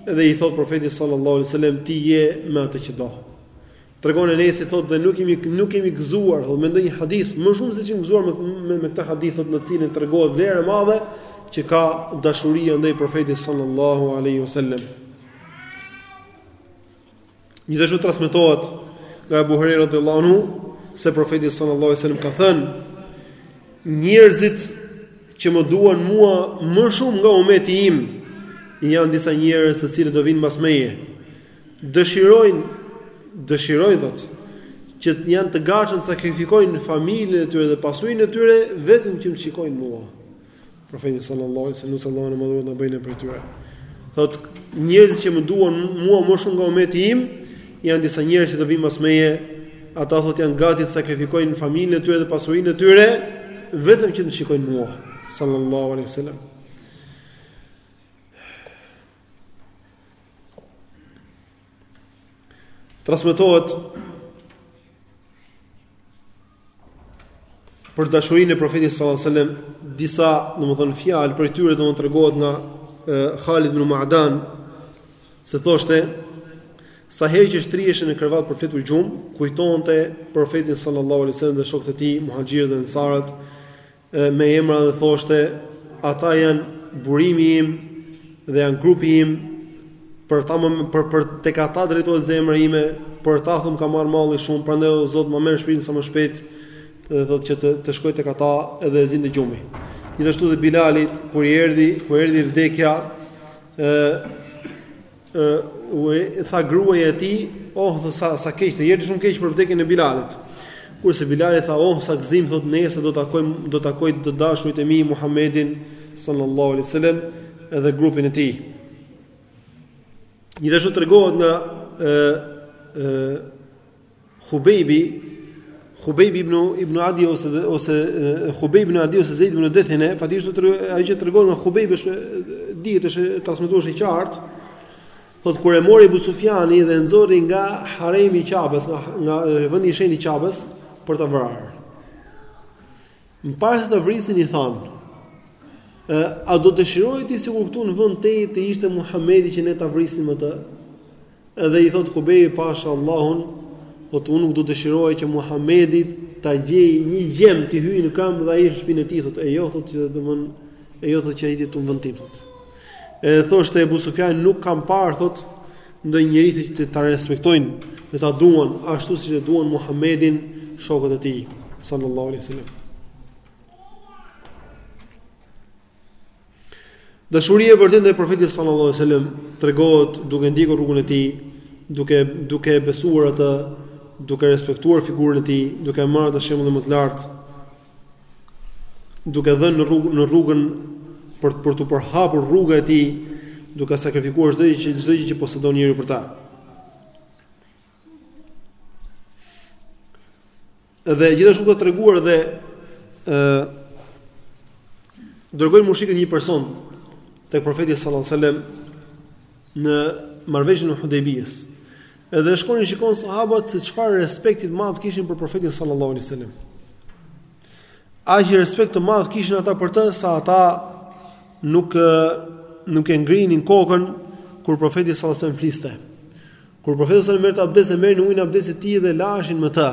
S1: Dhe i thotë profeti sallallahu alaihi wasallam ti je me atë që do. Tregon Enesi thotë dhe nuk jemi nuk jemi gëzuar, thotë me ndonjë hadith, më shumë se ç'jemi gëzuar me me, me këtë hadith thotë në të cilin tregohet vlera e madhe që ka dashuria ndaj profetit sallallahu alaihi wasallam. Gjithashtu transmetohet nga Abu Huraira radhiyallahu anhu se profeti sallallahu alaihi wasallam ka thënë: Njerëzit që më duan mua më shumë nga umeti im janë disa njerëz të cilët do vinë pas meje. Dëshirojnë, dëshirojnë thotë, që janë të gatshëm të sakrifikojnë familjen e tyre dhe pasurinë e tyre vetëm që të më shikojnë mua. Profeti sallallahu alaihi wasallam, lusim Allahun të na bëjë prej tyre. Thot njerëzit që më duan mua më shumë nga umeti im, janë disa njerëz që do vinë pas meje, ata thot janë gati të sakrifikojnë familjen e tyre dhe pasurinë e tyre vetëm që të shikojnë mua sallallahu alaihi wasallam. Transmetohet për dashurinë e Profetit sallallahu alajhi wasallam disa, domethënë fjalë prej tyre domethënë tregohet nga Khalid ibn Ma'dan se thoshte sa herë që shtriheshe në krevat për fletur gjumë, kujtonte Profetin sallallahu alajhi wasallam dhe shokët e tij, muhaxhirët dhe ensarët, me emra dhe thoshte, ata janë burimi im dhe janë grupi im, për ta më për për tek ata drejtohet zemra ime, për ta thotë m'ka marr malli shumë, prandaj o Zot ma merr shpirtin sa më shpejt, dhe thotë që të të shkoj tek ata edhe e zinte gjumi. Gjithashtu dhe Bilalit kur i erdhi, kur erdhi vdekja, ë ë u tha gruaja e tij, "Oh, tha, sa sa keq, dhe i erdhi shumë keq për vdekjen e Bilalit." Kurse Bilali tha, "Oh, sa gëzim, thotë, nesër do të takoj do të takoj të dashurit e mi Muhamedin sallallahu alaihi wasallam dhe grupin e tij." Gjithashtu tregohet nga ë ë Hubejbi Hubejbi ibn ibn Adi ose ose Hubejbi ibn Adi ose Zeid ibn Dethine, faktikisht ajo që tregohet nga Hubejbi është dihet është transmetuar shumë e qartë. Thot kur e mori Abu Sufjani dhe e nxorri nga haremi i Qabes, nga, nga vendi i shenjtë i Qabes për ta vrarë. Më parë se ta vrisin i thanë, a do të dëshiroje ti sikur këtu në vend tënd të ishte Muhamedi që ne ta vrisim atë? Edhe i thot Hubej pasha Allahun, thotë unë nuk do të dëshiroja që Muhamedin ta gjejë një gjemb t'i hyjë në këmbë dhe ai në shpinë e tij thotë, e jo thotë që domon e jo thotë që ai të jetë n'vend tim thotë. E thoshte Ebu Sufjani, nuk kam parë, thot, ndonjë njeri që ta respektojnë dhe ta duan, ashtu siç e duan Muhammedin shokët e tij, sallallahu alaihi sallam. Dashuria e vërtetë ndaj profetit sallallahu alaihi wasallam tregohet duke ndjekur rrugën e tij, duke duke e besuar atë, duke respektuar figurën e tij, duke marrë atë shembull më të lartë. duke dhënë në rrugën në rrugën për për t'u përhapur rruga e tij, duke sakrifikuar çdo gjë çdo gjë që posedon njeriu për ta. Dhe gjithashtu ka treguar dhe ë dërgojnë mushrikët një person tek profeti sallallahu alajhi wasallam në marrëveshjen e Hudejbijës. Edhe shkon i shikon sahabët se çfarë respekti të madh kishin për profetin sallallahu alaihi wasallam. Aq respekt të madh kishin ata për të sa ata nuk nuk e ngrinin kokën kur profeti sallallahu alaihi wasallam fliste. Kur profeti sallallahu alaihi wasallam merrte abdes e merrnin ujin e abdesit të tij dhe laheshin me të.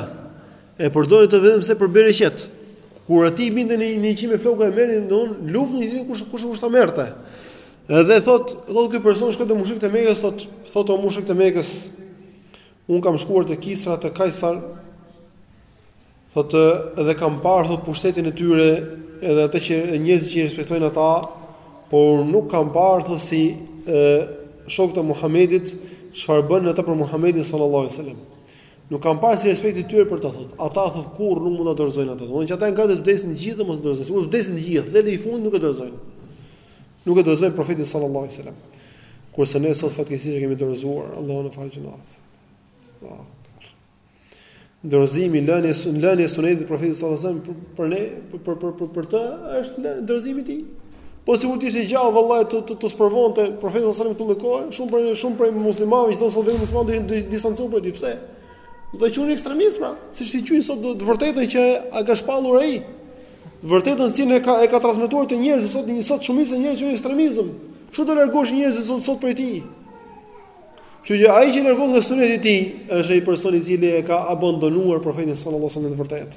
S1: E përdornin atë vetëm se për bereqet. Kur atij i binte një qime floku e merrnin don luftë një kush kush kush ta merrte. Edhe thot, thot ky person shkon te mushrikët e Mekës, thot, thot o mushrikët e Mekës, un kam shkuar te Kisra te Kajsar, thot edhe kam parë thot pushtetin e tyre, edhe atë që njerëzit që i respektojnë ata, por nuk kam parë thot si e shokët e Muhamedit çfarë bëjnë ata për Muhamedin sallallahu alaihi wasallam. Nuk kam parë si respekti i tyre për të thot. Ata thot kurr nuk mund ta dorëzojnë atë. Domthonjë që ata janë gati të vdesin të gjithë dhe mos ta dorëzojnë. Sikur vdesin të gjithë, dhe i fundit nuk e dorëzojnë. Nuk e dorëzojnë profetin sallallahu alaihi wasallam. Kurse ne sot fatkeqësisht e kemi dorëzuar Allahu na faltë gjynahet. Po. Dorëzimi lënies lënies sunetit profetit sallallahu alaihi wasallam për ne për për për për të është dorëzimi i tij. Po sikur të ishte gjallë vallahi të të, të sprovonte profeti sallallahu alaihi wasallam këtë kohë, shumë për shumë prej muslimanëve që i thonë vetes muslimanë do të distancoheshin prej tij. Pse? Do ta quanin ekstremist pra, siç i quajnë sot të vërtetën që e ka shpallur ai. Të vërtetën cilën e ka e ka transmetuar te njerëzit sot një sot shumica e njerëzve e quajnë ekstremizëm. Kshu do largoheshin njerëzit sot sot prej tij? Që që ai që largohet nga suneti i tij është ai person i cili e ka abandonuar profetin sallallahu alajhi wasallam në të vërtetë.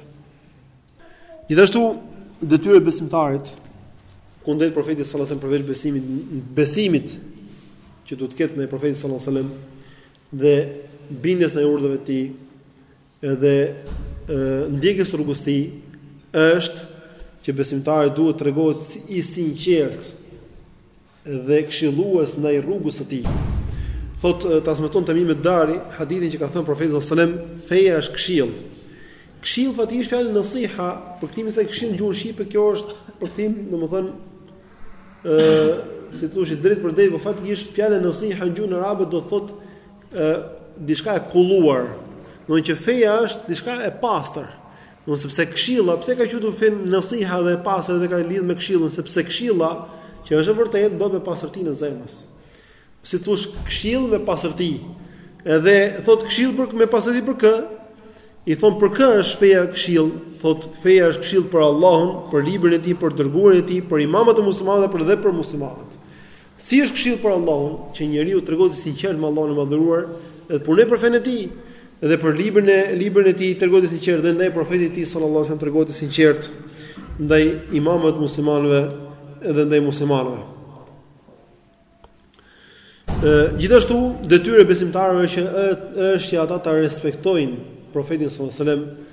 S1: Gjithashtu detyra e besimtarit kundrejt profetit sallallahu alajhi wasallam përveç besimit besimit që duhet të ketë ndaj profetit sallallahu alajhi wasallam dhe bindjes ndaj urdhrave të tij Edhe ndjekjes së rrugës tij është që besimtari duhet të tregohet si i sinqertë dhe këshillues ndaj rrugës së tij. Thotë, transmeton Temim ed-Dari, hadithin që ka thënë profeti sallallahu alajhi wasallam, feja është këshill. Këshill faktikisht fjala nasiha, përkthimi se këshill në gjuhën shqipe, kjo është përkthim, domethënë, si të thuash, drejtpërdrejt, por faktikisht fjala nasiha në gjuhën arabe do thotë ë diçka e kulluar, domethënë që feja është diçka e pastër. Do sepse këshilla, pse e ka quajtur fenë nasiha dhe e pastër dhe e ka lidhur me këshillën, sepse këshilla që është e vërtetë bëhet me pastërtinë e zemrës. Si thuash këshill me pastërti. Edhe thotë këshill për me pastërti për kë? I thonë për kë është feja këshill? Thotë feja është këshill për Allahun, për librin e tij, për të dërguarin e tij, për imamët e muslimanëve dhe për dhe për muslimanët. Si është këshillë për Allahun, që njeriu të tregohet i sinqertë me Allahun e Madhëruar dhe të punojë për fenë e tij, dhe për librin e librin e tij të tregohet i sinqertë dhe ndaj profetit të tij sallallahu alajhi wasallam të tregohet i sinqertë ndaj imamëve të muslimanëve dhe ndaj muslimanëve. Ë gjithashtu detyrë e besimtarëve që është që ata ta respektojnë profetin sallallahu alajhi wasallam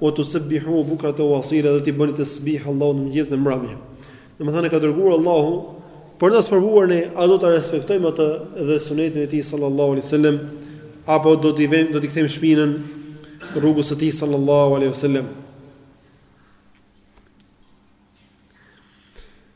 S1: Wa tusabbihuhu bukratan wa asila dhe t'i bëni tesbih Allahut në mëngjes dhe mbrëmje. Domethënë e ka dërguar Allahu për na sprovuar ne, a do ta respektojmë atë dhe sunetin e tij sallallahu alajhi wasallam, apo do t'i vend, do t'i kthejmë shpinën rrugës së tij sallallahu alajhi wasallam.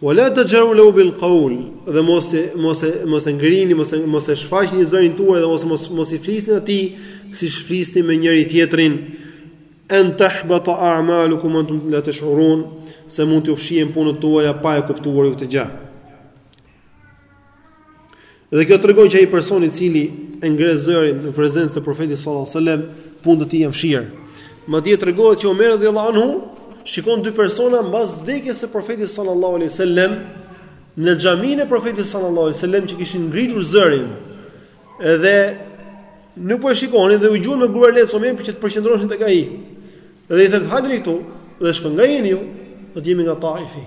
S1: Wa la tajharu lahu bil qawl, dhe mos e mos e mos e ngrini, mos e mos e shfaqni zërin tuaj dhe mos mos mos i flisni atij siç flisni me njëri tjetrin. An tahbata a'malukum wa antum la tash'urun, se mund t'ju fshihen punët tuaja pa e kuptuar ju këtë gjë. Dhe kjo tregon që ai person i cili e ngre zërin në prezencë të Profetit sallallahu alajhi wasallam, punët e tij janë fshirë. Madje tregohet që Omer radhiyallahu anhu shikon dy persona mbas vdekjes së Profetit sallallahu alajhi wasallam në xhaminë e Profetit sallallahu alajhi wasallam që kishin ngritur zërin. Edhe nuk po e shikonin dhe i gjuan me guralecë Omer për që të përqendroheshin tek ai. Dhe i thërret hajde këtu, dhe u thotë nga jeni ju, thonë jemi nga Taifi.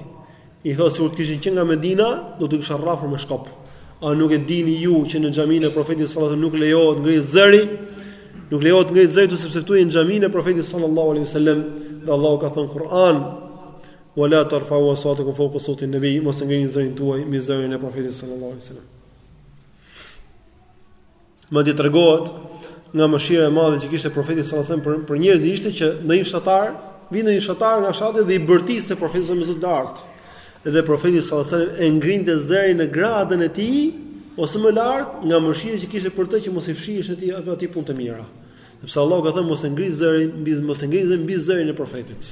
S1: I thotë sikur të kishit qenë nga Medina, do t'ju kisha rrafur me shkop. A nuk e dini ju që në xhaminë e Profetit sallallahu alajhi wasallam nuk lejohet ngrit zëri? Nuk lejohet të ngrihet zëri këtu sepse këtu jeni në xhaminë e Profetit sallallahu alajhi wasallam, dhe Allahu ka thënë në Kur'an: "Wa la tarfa'u aswatakum fawqa sawti an-nabi", mos e ngrini zërin tuaj mbi zërin e Profetit sallallahu alajhi wasallam. Madje tregohet nga mëshira e madhe që kishte profeti sallallahu alajhi wasallam për për njerëzit ishte që ndonjë fshatar, vinte ndonjë fshatar nga fshati dhe i bërtiste profetit sallallahu alajhi wasallam me zë të lartë. Dhe profeti sallallahu alajhi wasallam e ngrinte zërin në gradën e tij ose më lart nga mëshira që kishte për të që mos i fshiheshin atij atij punët e mira. Sepse Allahu ka thënë mos e ngri zërin mbi mos e ngri mbi zërin e profetit.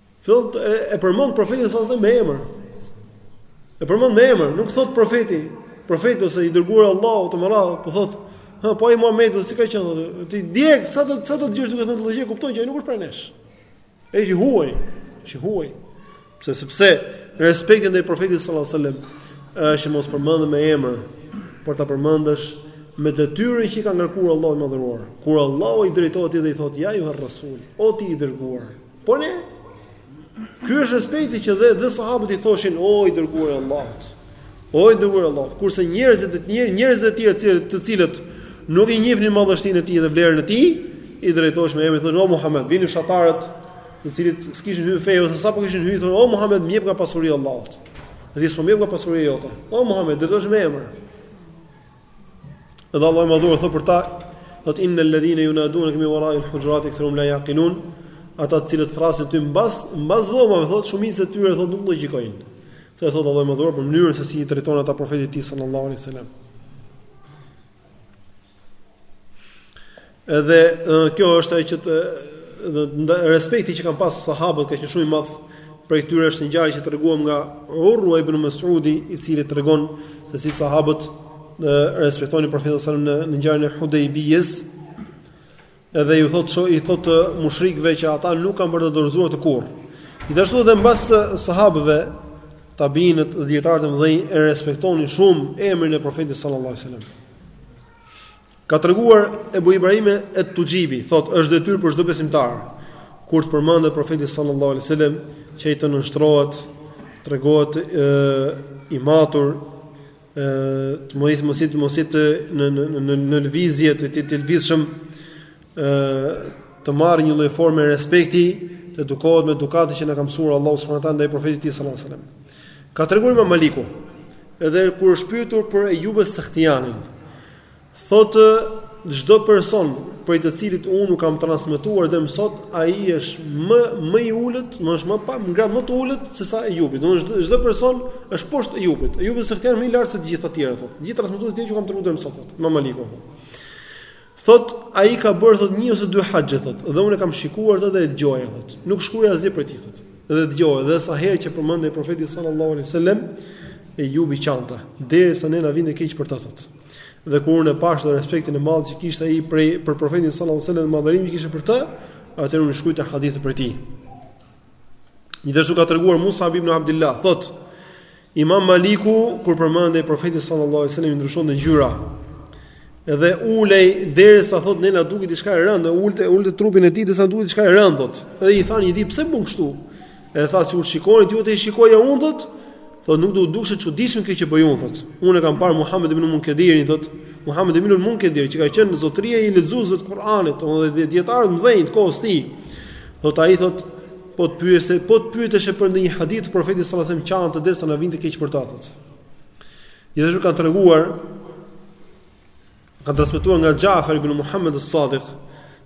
S1: Fillon e, e përmend profetin sa sa me emër. E përmend me emër, nuk thot profeti, profeti ose i dërguari i Allahut të madhëruar, po thot, ha po ai Muhamedi, do si ka qenë atë. Ti direkt sa ta sa ta dëgjosh duke thënë logje, kupton që ai nuk është pranë nesh. Ai është i huaj, është i huaj. Pse sepse respekti ndaj profetit sallallahu alajhi wasallam është mos ta përmendësh me emër, por ta përmendësh me detyrën që i ka ngarkuar Allahu i madhëruar. Kur Allahu i drejtohet dhe i thotë ja ejuher rasul, o ti i dërguar, Po ne Ky është respekti që dhe dhe sahabët i thoshin o i dërguar i Allahut. O i dërguar i Allahut, kurse njerëzit e tjerë, njerëzit e tjerë të cilët, të cilët nuk i njihnin madhështinë e tij dhe vlerën e tij, i drejtoheshin me emër, i thoshin o Muhammed, vinin fshatarët, të cilët s'kishin hyrë në fe ose sapo kishin hyrë i thonë o Muhammed, më jep nga pasuria e Allahut. Se s'po më jep nga pasuria jote. O Muhammed, i drejtoheshin me emër. Edhe Allahu i Madhëruar thotë për ta, thotë inna alladhina yunadunaka min wara'i al-hujurati aktharuhum la yaqilun, ata të cilët të thrrasin ty mbas mbas dhomave, thotë shumica e tyre thotë nuk logjikojnë. Këtë thotë Allahu i Madhëruar për mënyrën se si i drejtohen ata profetit të tij sallallahu alaihi wasallam. Edhe kjo është ajo që dhe respekti që kanë pas sahabët ka qenë shumë i madh. Prej këtyre është një ngjarje që tregohet nga Urwa ibn Mas'udi, i cili tregon se si sahabët e respektonin profetin sallallahu alajhi wasallam në ngjarjen e Hudejbijës. Edhe i thotë, i thotë mushrikëve që ata nuk kanë për ta dorëzuar atë kurrë. Gjithashtu edhe mbas sahabëve, tabiinët dhe dijetarët e mëdhenj e respektonin shumë emrin e profetit sallallahu alajhi wasallam. Ka treguar Ebu Ibrahim et-Tuxhibi, thotë, është detyrë për çdo besimtar kur të përmendet profeti sallallahu alaihi wasallam që ai të nënshtrohet, tregohet ë i matur, ë të mos jetë mos të mos jetë në në në në lëvizje të të të lëvizshëm ë të marrë një lloj forme respekti, të edukohet me edukatën që na ka mësuar Allahu subhanahu wa taala ndaj profetit të tij sallallahu alaihi wasallam. Ka treguar Imam Maliku, edhe kur është pyetur për Ejub es-Sehtijanin, Thotë, Çdo person prej të cilit unë u kam transmetuar deri më sot, ai është më më i ulët, më është më pa, me gradë më të ulët sesa Ejubi. Do të thotë çdo person është poshtë Ejubit. Ejubi ka qenë më i lartë se të gjithë të tjerët. Gjithë transmetuesit e tjerë që kam treguar deri më sot. Imam Maliku. Thot ai ka bërë thot një ose dy haxhe thot dhe unë e kam shikuar dhe e dëgjoja thot. Nuk shkruaja asgjë prej tij thot. Dhe dëgjoja, dhe sa herë që përmendej profeti sallallahu alaihi wasallam, Ejubi qante, derisa ne na vinte keq për të thot. Dhe kur unë pashë respektin e madh që kishte ai për për profetin sallallahu alaihi wasallam dhe madhërimin që kishte për të, atëherë unë shkruajta hadithet prej tij. Gjithashtu ka treguar Musab ibn Abdullah, thot: Imam Maliku kur përmendej profeti sallallahu alajhi wasallam i ndryshonte ngjyra. Edhe ulej derisa thotë ne na dukej diçka e rëndë, ulte ulte trupin e tij derisa dukej diçka e rëndë thotë. Edhe i thanë një ditë pse bën kështu? Edhe tha sikur të shikonit ju ç'shikoja unë thotë, thotë nuk do t'ju dukej e çuditshme kjo që bëj unë thotë. Unë kam parë Muhammed ibn Munkedirin thotë, Muhammed ibn Munkedir që ka qenë zotëria i lexuesve të Kuranit, edhe dijetarët e mëdhenj të kohës së tij. Thotë ai thotë Po të pyeste, po të pyeteshe për ndonjë hadith të profetit sallallahu alajhi wasallam qante derisa na vinte keq për të thot. Gjithashtu ka treguar ka transmetuar nga Xhafar ibn Muhammed as-Sadiq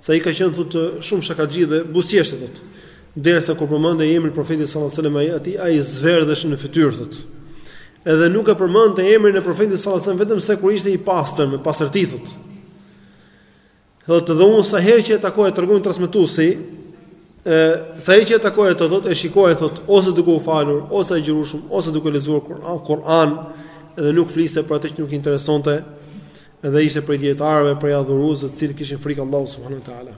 S1: se ai ka qenë thotë shumë shakaxhi dhe buzëqeshte thot. Derisa kur përmendte emrin e profetit sallallahu alajhi wasallam ai aty ai zverdhej në fytyrë thot. Edhe nuk e përmendte emrin e profetit sallallahu alajhi wasallam vetëm se kur ishte i pastër me pastërti thot. Do të thotë unë sa herë që e takoja tregon transmetuesi, ë sa herë që e takoja thotë e shikoja thotë ose duke u falur, ose agjërueshëm, ose duke lexuar Kur'an, Kur'an dhe nuk fliste për atë që nuk i interesonte dhe ishte prej dijetarëve, prej adhuruesve të cilët kishin frikë Allahun subhanahu wa taala.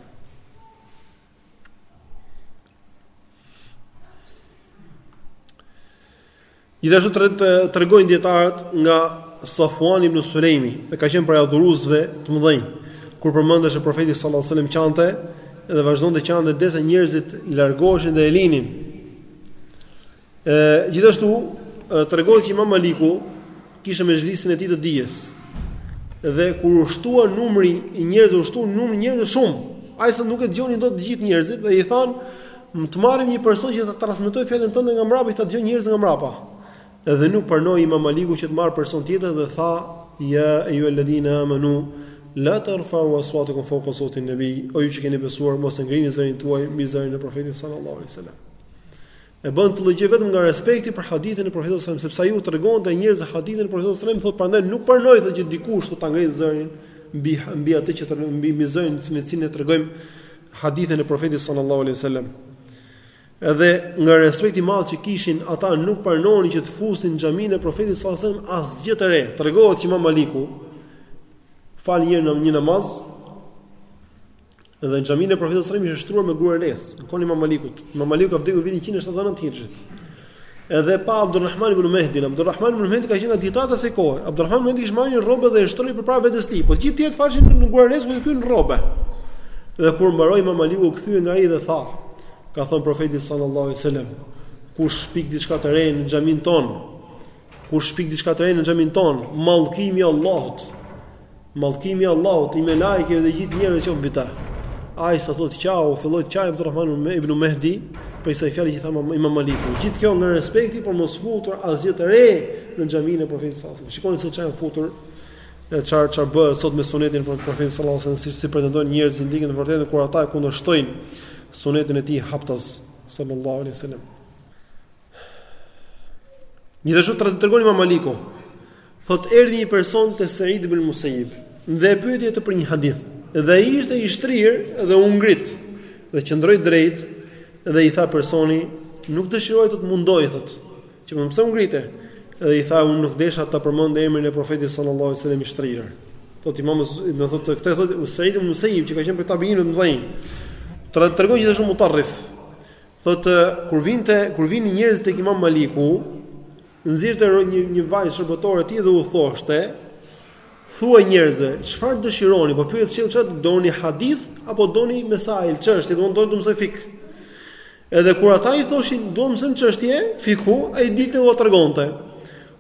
S1: Gjithashtu tregojnë dijetarët nga Safuan ibn Sulejmi, e ka qenë prej adhuruesve të mëdhenj, kur përmendeshe profeti sallallahu sallam qante, edhe vazhdonte qante derisa njerëzit largoheshin dhe e linin. E gjithashtu tregohet që Imam Maliku kishte mexhlisin e tij të dijes. Dhe kur u shtua numri i njerëzve, u shtua numri i njerëzve shumë. Aq sa nuk e dëgjonin dot të gjithë njerëzit dhe i thanë, "Mos të marrim një person që ta transmetojë fjalën tënde nga mbrapa, e ta dëgjojnë njerëzit nga mbrapa." Edhe nuk pranoi Imam Maliku që të marrë person tjetër dhe tha, "Ya ayyuhalladhina amanu, la tarfa'u aswatakum fawqa sawti an-nabi." O ju që keni besuar, mos e ngrini zërin tuaj mbi zërin e Profetit sallallahu alaihi wasallam. E bënte këtë gjë vetëm nga respekti për hadithin e Profetit sallallahu alajhi wasallam, sepse ai u tregonte njerëzve hadithin e Profetit sallallahu alajhi wasallam, thotë prandaj nuk pranoj thotë që dikush ta ngrejë zërin mbi mbi atë që tregon mbi mbi zërin me të cilin e tregojmë hadithin e Profetit sallallahu alajhi wasallam. Edhe nga respekti i madh që kishin ata nuk pranonin që të fusnin në xhaminë e Profetit sallallahu alajhi wasallam asgjë të re. Tregohet që Imam Maliku fal njëherë një namaz Dhe në xhaminë e Profetit sallallahu alajhi wasallam ishte shtruar me guralecë, në kohën e Imam Malikut. Imam Maliku ka vdekur në vitin 179 të Hijrit. Edhe pa Abdulrahman ibn Mehdi, Abdulrahman ibn Mehdi ka qenë nga dijetarët e asaj kohe. Abdulrahman ibn Mehdi kishte marrë një rrobë dhe e shtroi përpara vetes tij, por gjithë tjerët falshin në guralecë ku thyen rrobë. Dhe kur mbaroi Imam Maliku u kthye nga ai dhe tha, ka thënë Profeti sallallahu alajhi wasallam, kush shpik diçka të re në xhaminë tonë, Kush shpik diçka të re në xhamin ton, mallkimi i Allahut. Mallkimi i Allahut, i melajkeve dhe gjithë njerëzve qoftë mbi ta. Ai sa thotë qau, filloi të qajë Abdulrahman ibn Mehdi, prej asaj fjale që i tha Imam Maliku. Gjithë kjo nga respekti për mos futur asgjë të re në xhamin e profetit sallallahu alajhi wasallam. Shikoni se çfarë janë futur çfarë çfarë bëhet sot me sunetin e profetit sallallahu alajhi wasallam, si, si pretendojnë njerëzit që ndjekin të vërtetën kur ata e kundërshtojnë sunetin e tij haptas sallallahu alajhi wasallam. Gjithashtu tregon Imam Maliku, thot erdhi një person te Said ibn Musayyib dhe e pyeti atë për një hadith. Dhe ai ishte i shtrirë dhe u ngrit dhe qëndroi drejt dhe i tha personi, nuk dëshiroj të të mundoj, thot. Domethënë pse u ngrite? Dhe i tha unë nuk desha ta përmend emrin e profetit sallallahu alaihi wasallam i shtrirë. Thot Imam, do thotë këtë thot Said ibn Musayyib që ka qenë prej tabiinëve të mëdhenj. Tregon gjithashtu Mutarrif, Thotë kur vinte, kur vinin njerëzit tek Imam Maliku, nxirrte një një vajzë shërbëtore të tij dhe u thoshte, thuaj njerëzve, çfarë dëshironi, po pyet çfarë çfarë doni hadith apo doni mesail, çështje, do doni të mësoni fikh. Edhe kur ata i thoshin, duam të mësojmë çështje fikhu, ai dilte ua tregonte.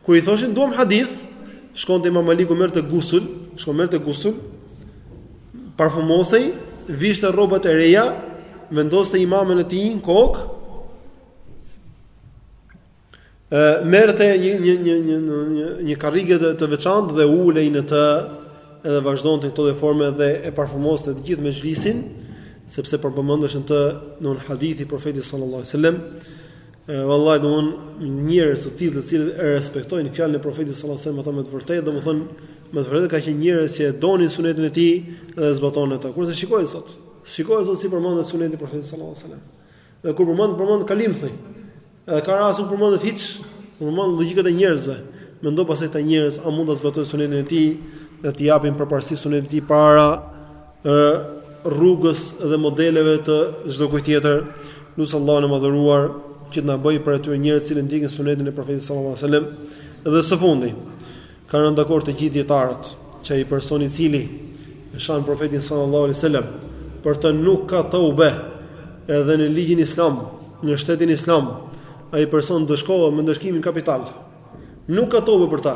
S1: Kur i thoshin duam hadith, shkonte Imam Maliku merrte gusul, shkon merrte gusul, parfumosej, vishte rrobat e reja, vendoste imamen e tij në kokë. Ë merrte një një një një një një, një karrige të, të veçantë dhe ulej në të edhe vazhdonte në këtë formë dhe e parfumoste të gjithë mexhlisin, sepse po përmendeshin të, në, hadithi i profetit sallallahu alajhi wasallam. E vallahi domethënë njerëz të tillë të cilët e respektojnë fjalën e profetit sallallahu alajhi wasallam ata me të vërtetë domethën me të vërtetë kanë qenë njerëz që e donin sunetin e tij dhe zbatonin atë. Kurse shikoje sot, shikoje sot si përmendet suneti i profetit sallallahu alajhi wasallam. Dhe kur përmendet përmendet kalimthi. Edhe ka raste kur s'përmendet hiç, përmenden logjikat e njerëzve. Mendo pastaj këta njerëz a mund ta zbatojnë sunetin e tij dhe t'i japin përparësi sunetit të tij para ë rrugës dhe modeleve të çdokujt tjetër. Lus Allahun e madhëruar që të na bëjë prej atyre njerëzve që ndjekin sunetin e profetit sallallahu alajhi wasallam. Dhe së fundi, kanë rënë dakord të gjithë dijetarët që ai person i cili e shan profetin sallallahu alajhi wasallam për të nuk ka tobe edhe në ligjin islam, në shtetin islam, ai person ndëshkohet me ndëshkimin kapital. Nuk ka tobe për ta.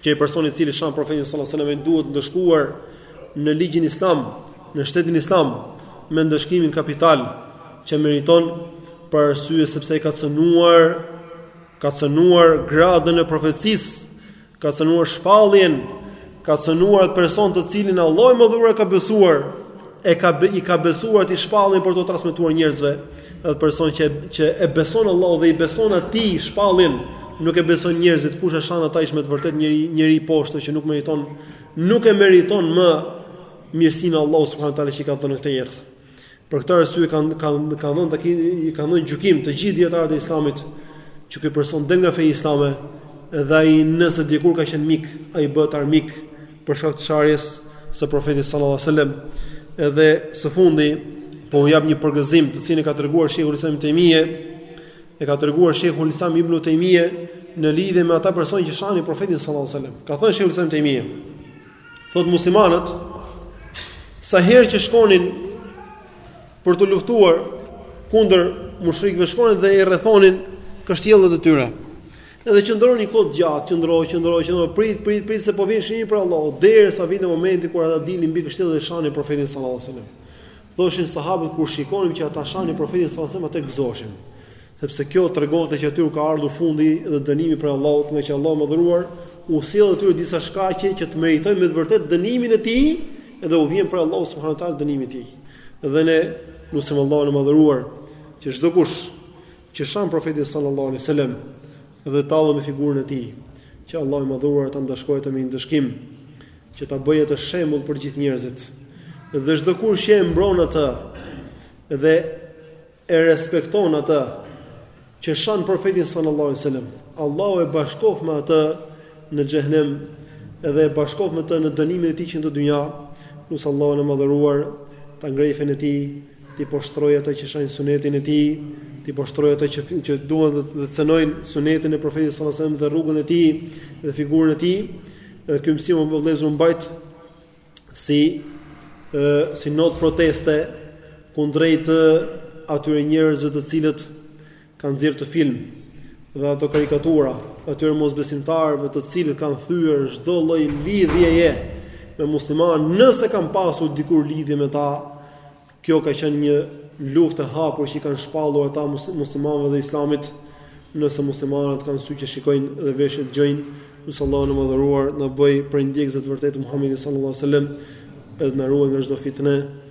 S1: Që personi i cili shan profetin sallallahu alajhi wasallam duhet ndëshkuar në ligjin islam, në shtetin islam me ndëshkimin kapital që meriton për arsye sepse ai ka cënuar ka cënuar gradën e profecisë, ka cënuar shpalljen, ka cënuar atë person të cilin Allahu i madhëruar e ka besuar, e ka i ka besuar atij shpalljen për t'ua transmetuar njerëzve. Edhe person që që e beson Allahu dhe i beson atij shpalljen, nuk e besojnë njerëzit, kush e shan atë është me të vërtet njeri njeri i poshtër që nuk meriton nuk e meriton më mirësinë e Allahut subhanahu wa taala që i ka dhënë këtë jetë. Për këtë arsye kanë kanë kanë dhënë takim i kanë dhënë gjykim të gjithë dijetarët e Islamit që ky person del nga feja islame dhe ai nëse dikur ka qenë mik, ai bëhet armik për shkak të sharjes së profetit sallallahu alajhi wasallam. Edhe së fundi po u jap një përgëzim të cilin e ka treguar Shejhul Islam ibn Tejmije, e ka treguar Shejhul Islam ibn Tejmije në lidhje me ata persona që shajnë profetin sallallahu alajhi wasallam. Ka thënë Shejhul Islam ibn Tejmije, thotë muslimanët sa herë që shkonin për të luftuar kundër mushrikëve shkonin dhe i rrethonin kështjellat e tyre. Edhe qëndro një kohë të gjatë, qëndro, qëndro, qëndro, prit, prit, prit se po vjen dënimi prej Allahut, derisa sa vjen momenti kur ata dilnin mbi kështjellë dhe shanin profetin sallallahu alajhi wasallam. Thoshin sahabët kur shikonin që ata shanin profetin sallallahu alajhi wasallam ata gëzoheshin. Sepse kjo tregonte që aty u ka ardhur fundi dhe dënimi prej Allahut, ngaqë Allahu i madhëruar u sjell aty disa shkaqe që të meritojnë me të vërtet dënimin e tij dhe u vjen prej Allahut subhanahu wa taala dënimi i tij. Dhe ne lusim Allahun e madhëruar që çdokush që shan Profetin sallallahu alejhi ue selem dhe tallet me figurën e tij, që Allahu i Madhëruar ta ndëshkojë atë me një ndëshkim, që ta bëjë atë shembull për gjithë njerëzit. Dhe çdokush që e mbron atë dhe e respekton atë, që shan Profetin sallallahu alejhi ue selem, Allahu e bashkoftë me atë në xhehenem dhe e bashkoftë me të në dënimin e tij që në këtë dynja, lus Allahun e Madhëruar ta ngrejë fenë e tij. T'i poshtërojë ata që shajnë sunetin e tij, t'i poshtërojë ata që që duan të cenojnë sunetin e profetit sallallahu alajhi wasallam dhe rrugën e tij dhe figurën e tij. Dhe ky mësim o vëllezër u mbajt si ë si notë proteste kundrejt atyre njerëzve të cilët Kanë nxjerrë atë film dhe ato karikatura të atyre mosbesimtarëve të cilët kanë thyer çdo lloj lidhjeje me muslimanët, nëse kanë pasur dikur lidhje me ta, kjo ka qenë një luftë e hapur që i kanë shpallur ata muslimanëve dhe islamit, nëse muslimanët kanë sy që shikojnë dhe veshë të dëgjojnë, lus Allahun e madhëruar na bëjë prej ndjekësve të vërtetë të Muhamedit sallallahu alaihi wasallam, edhe na ruajë nga çdo fitne.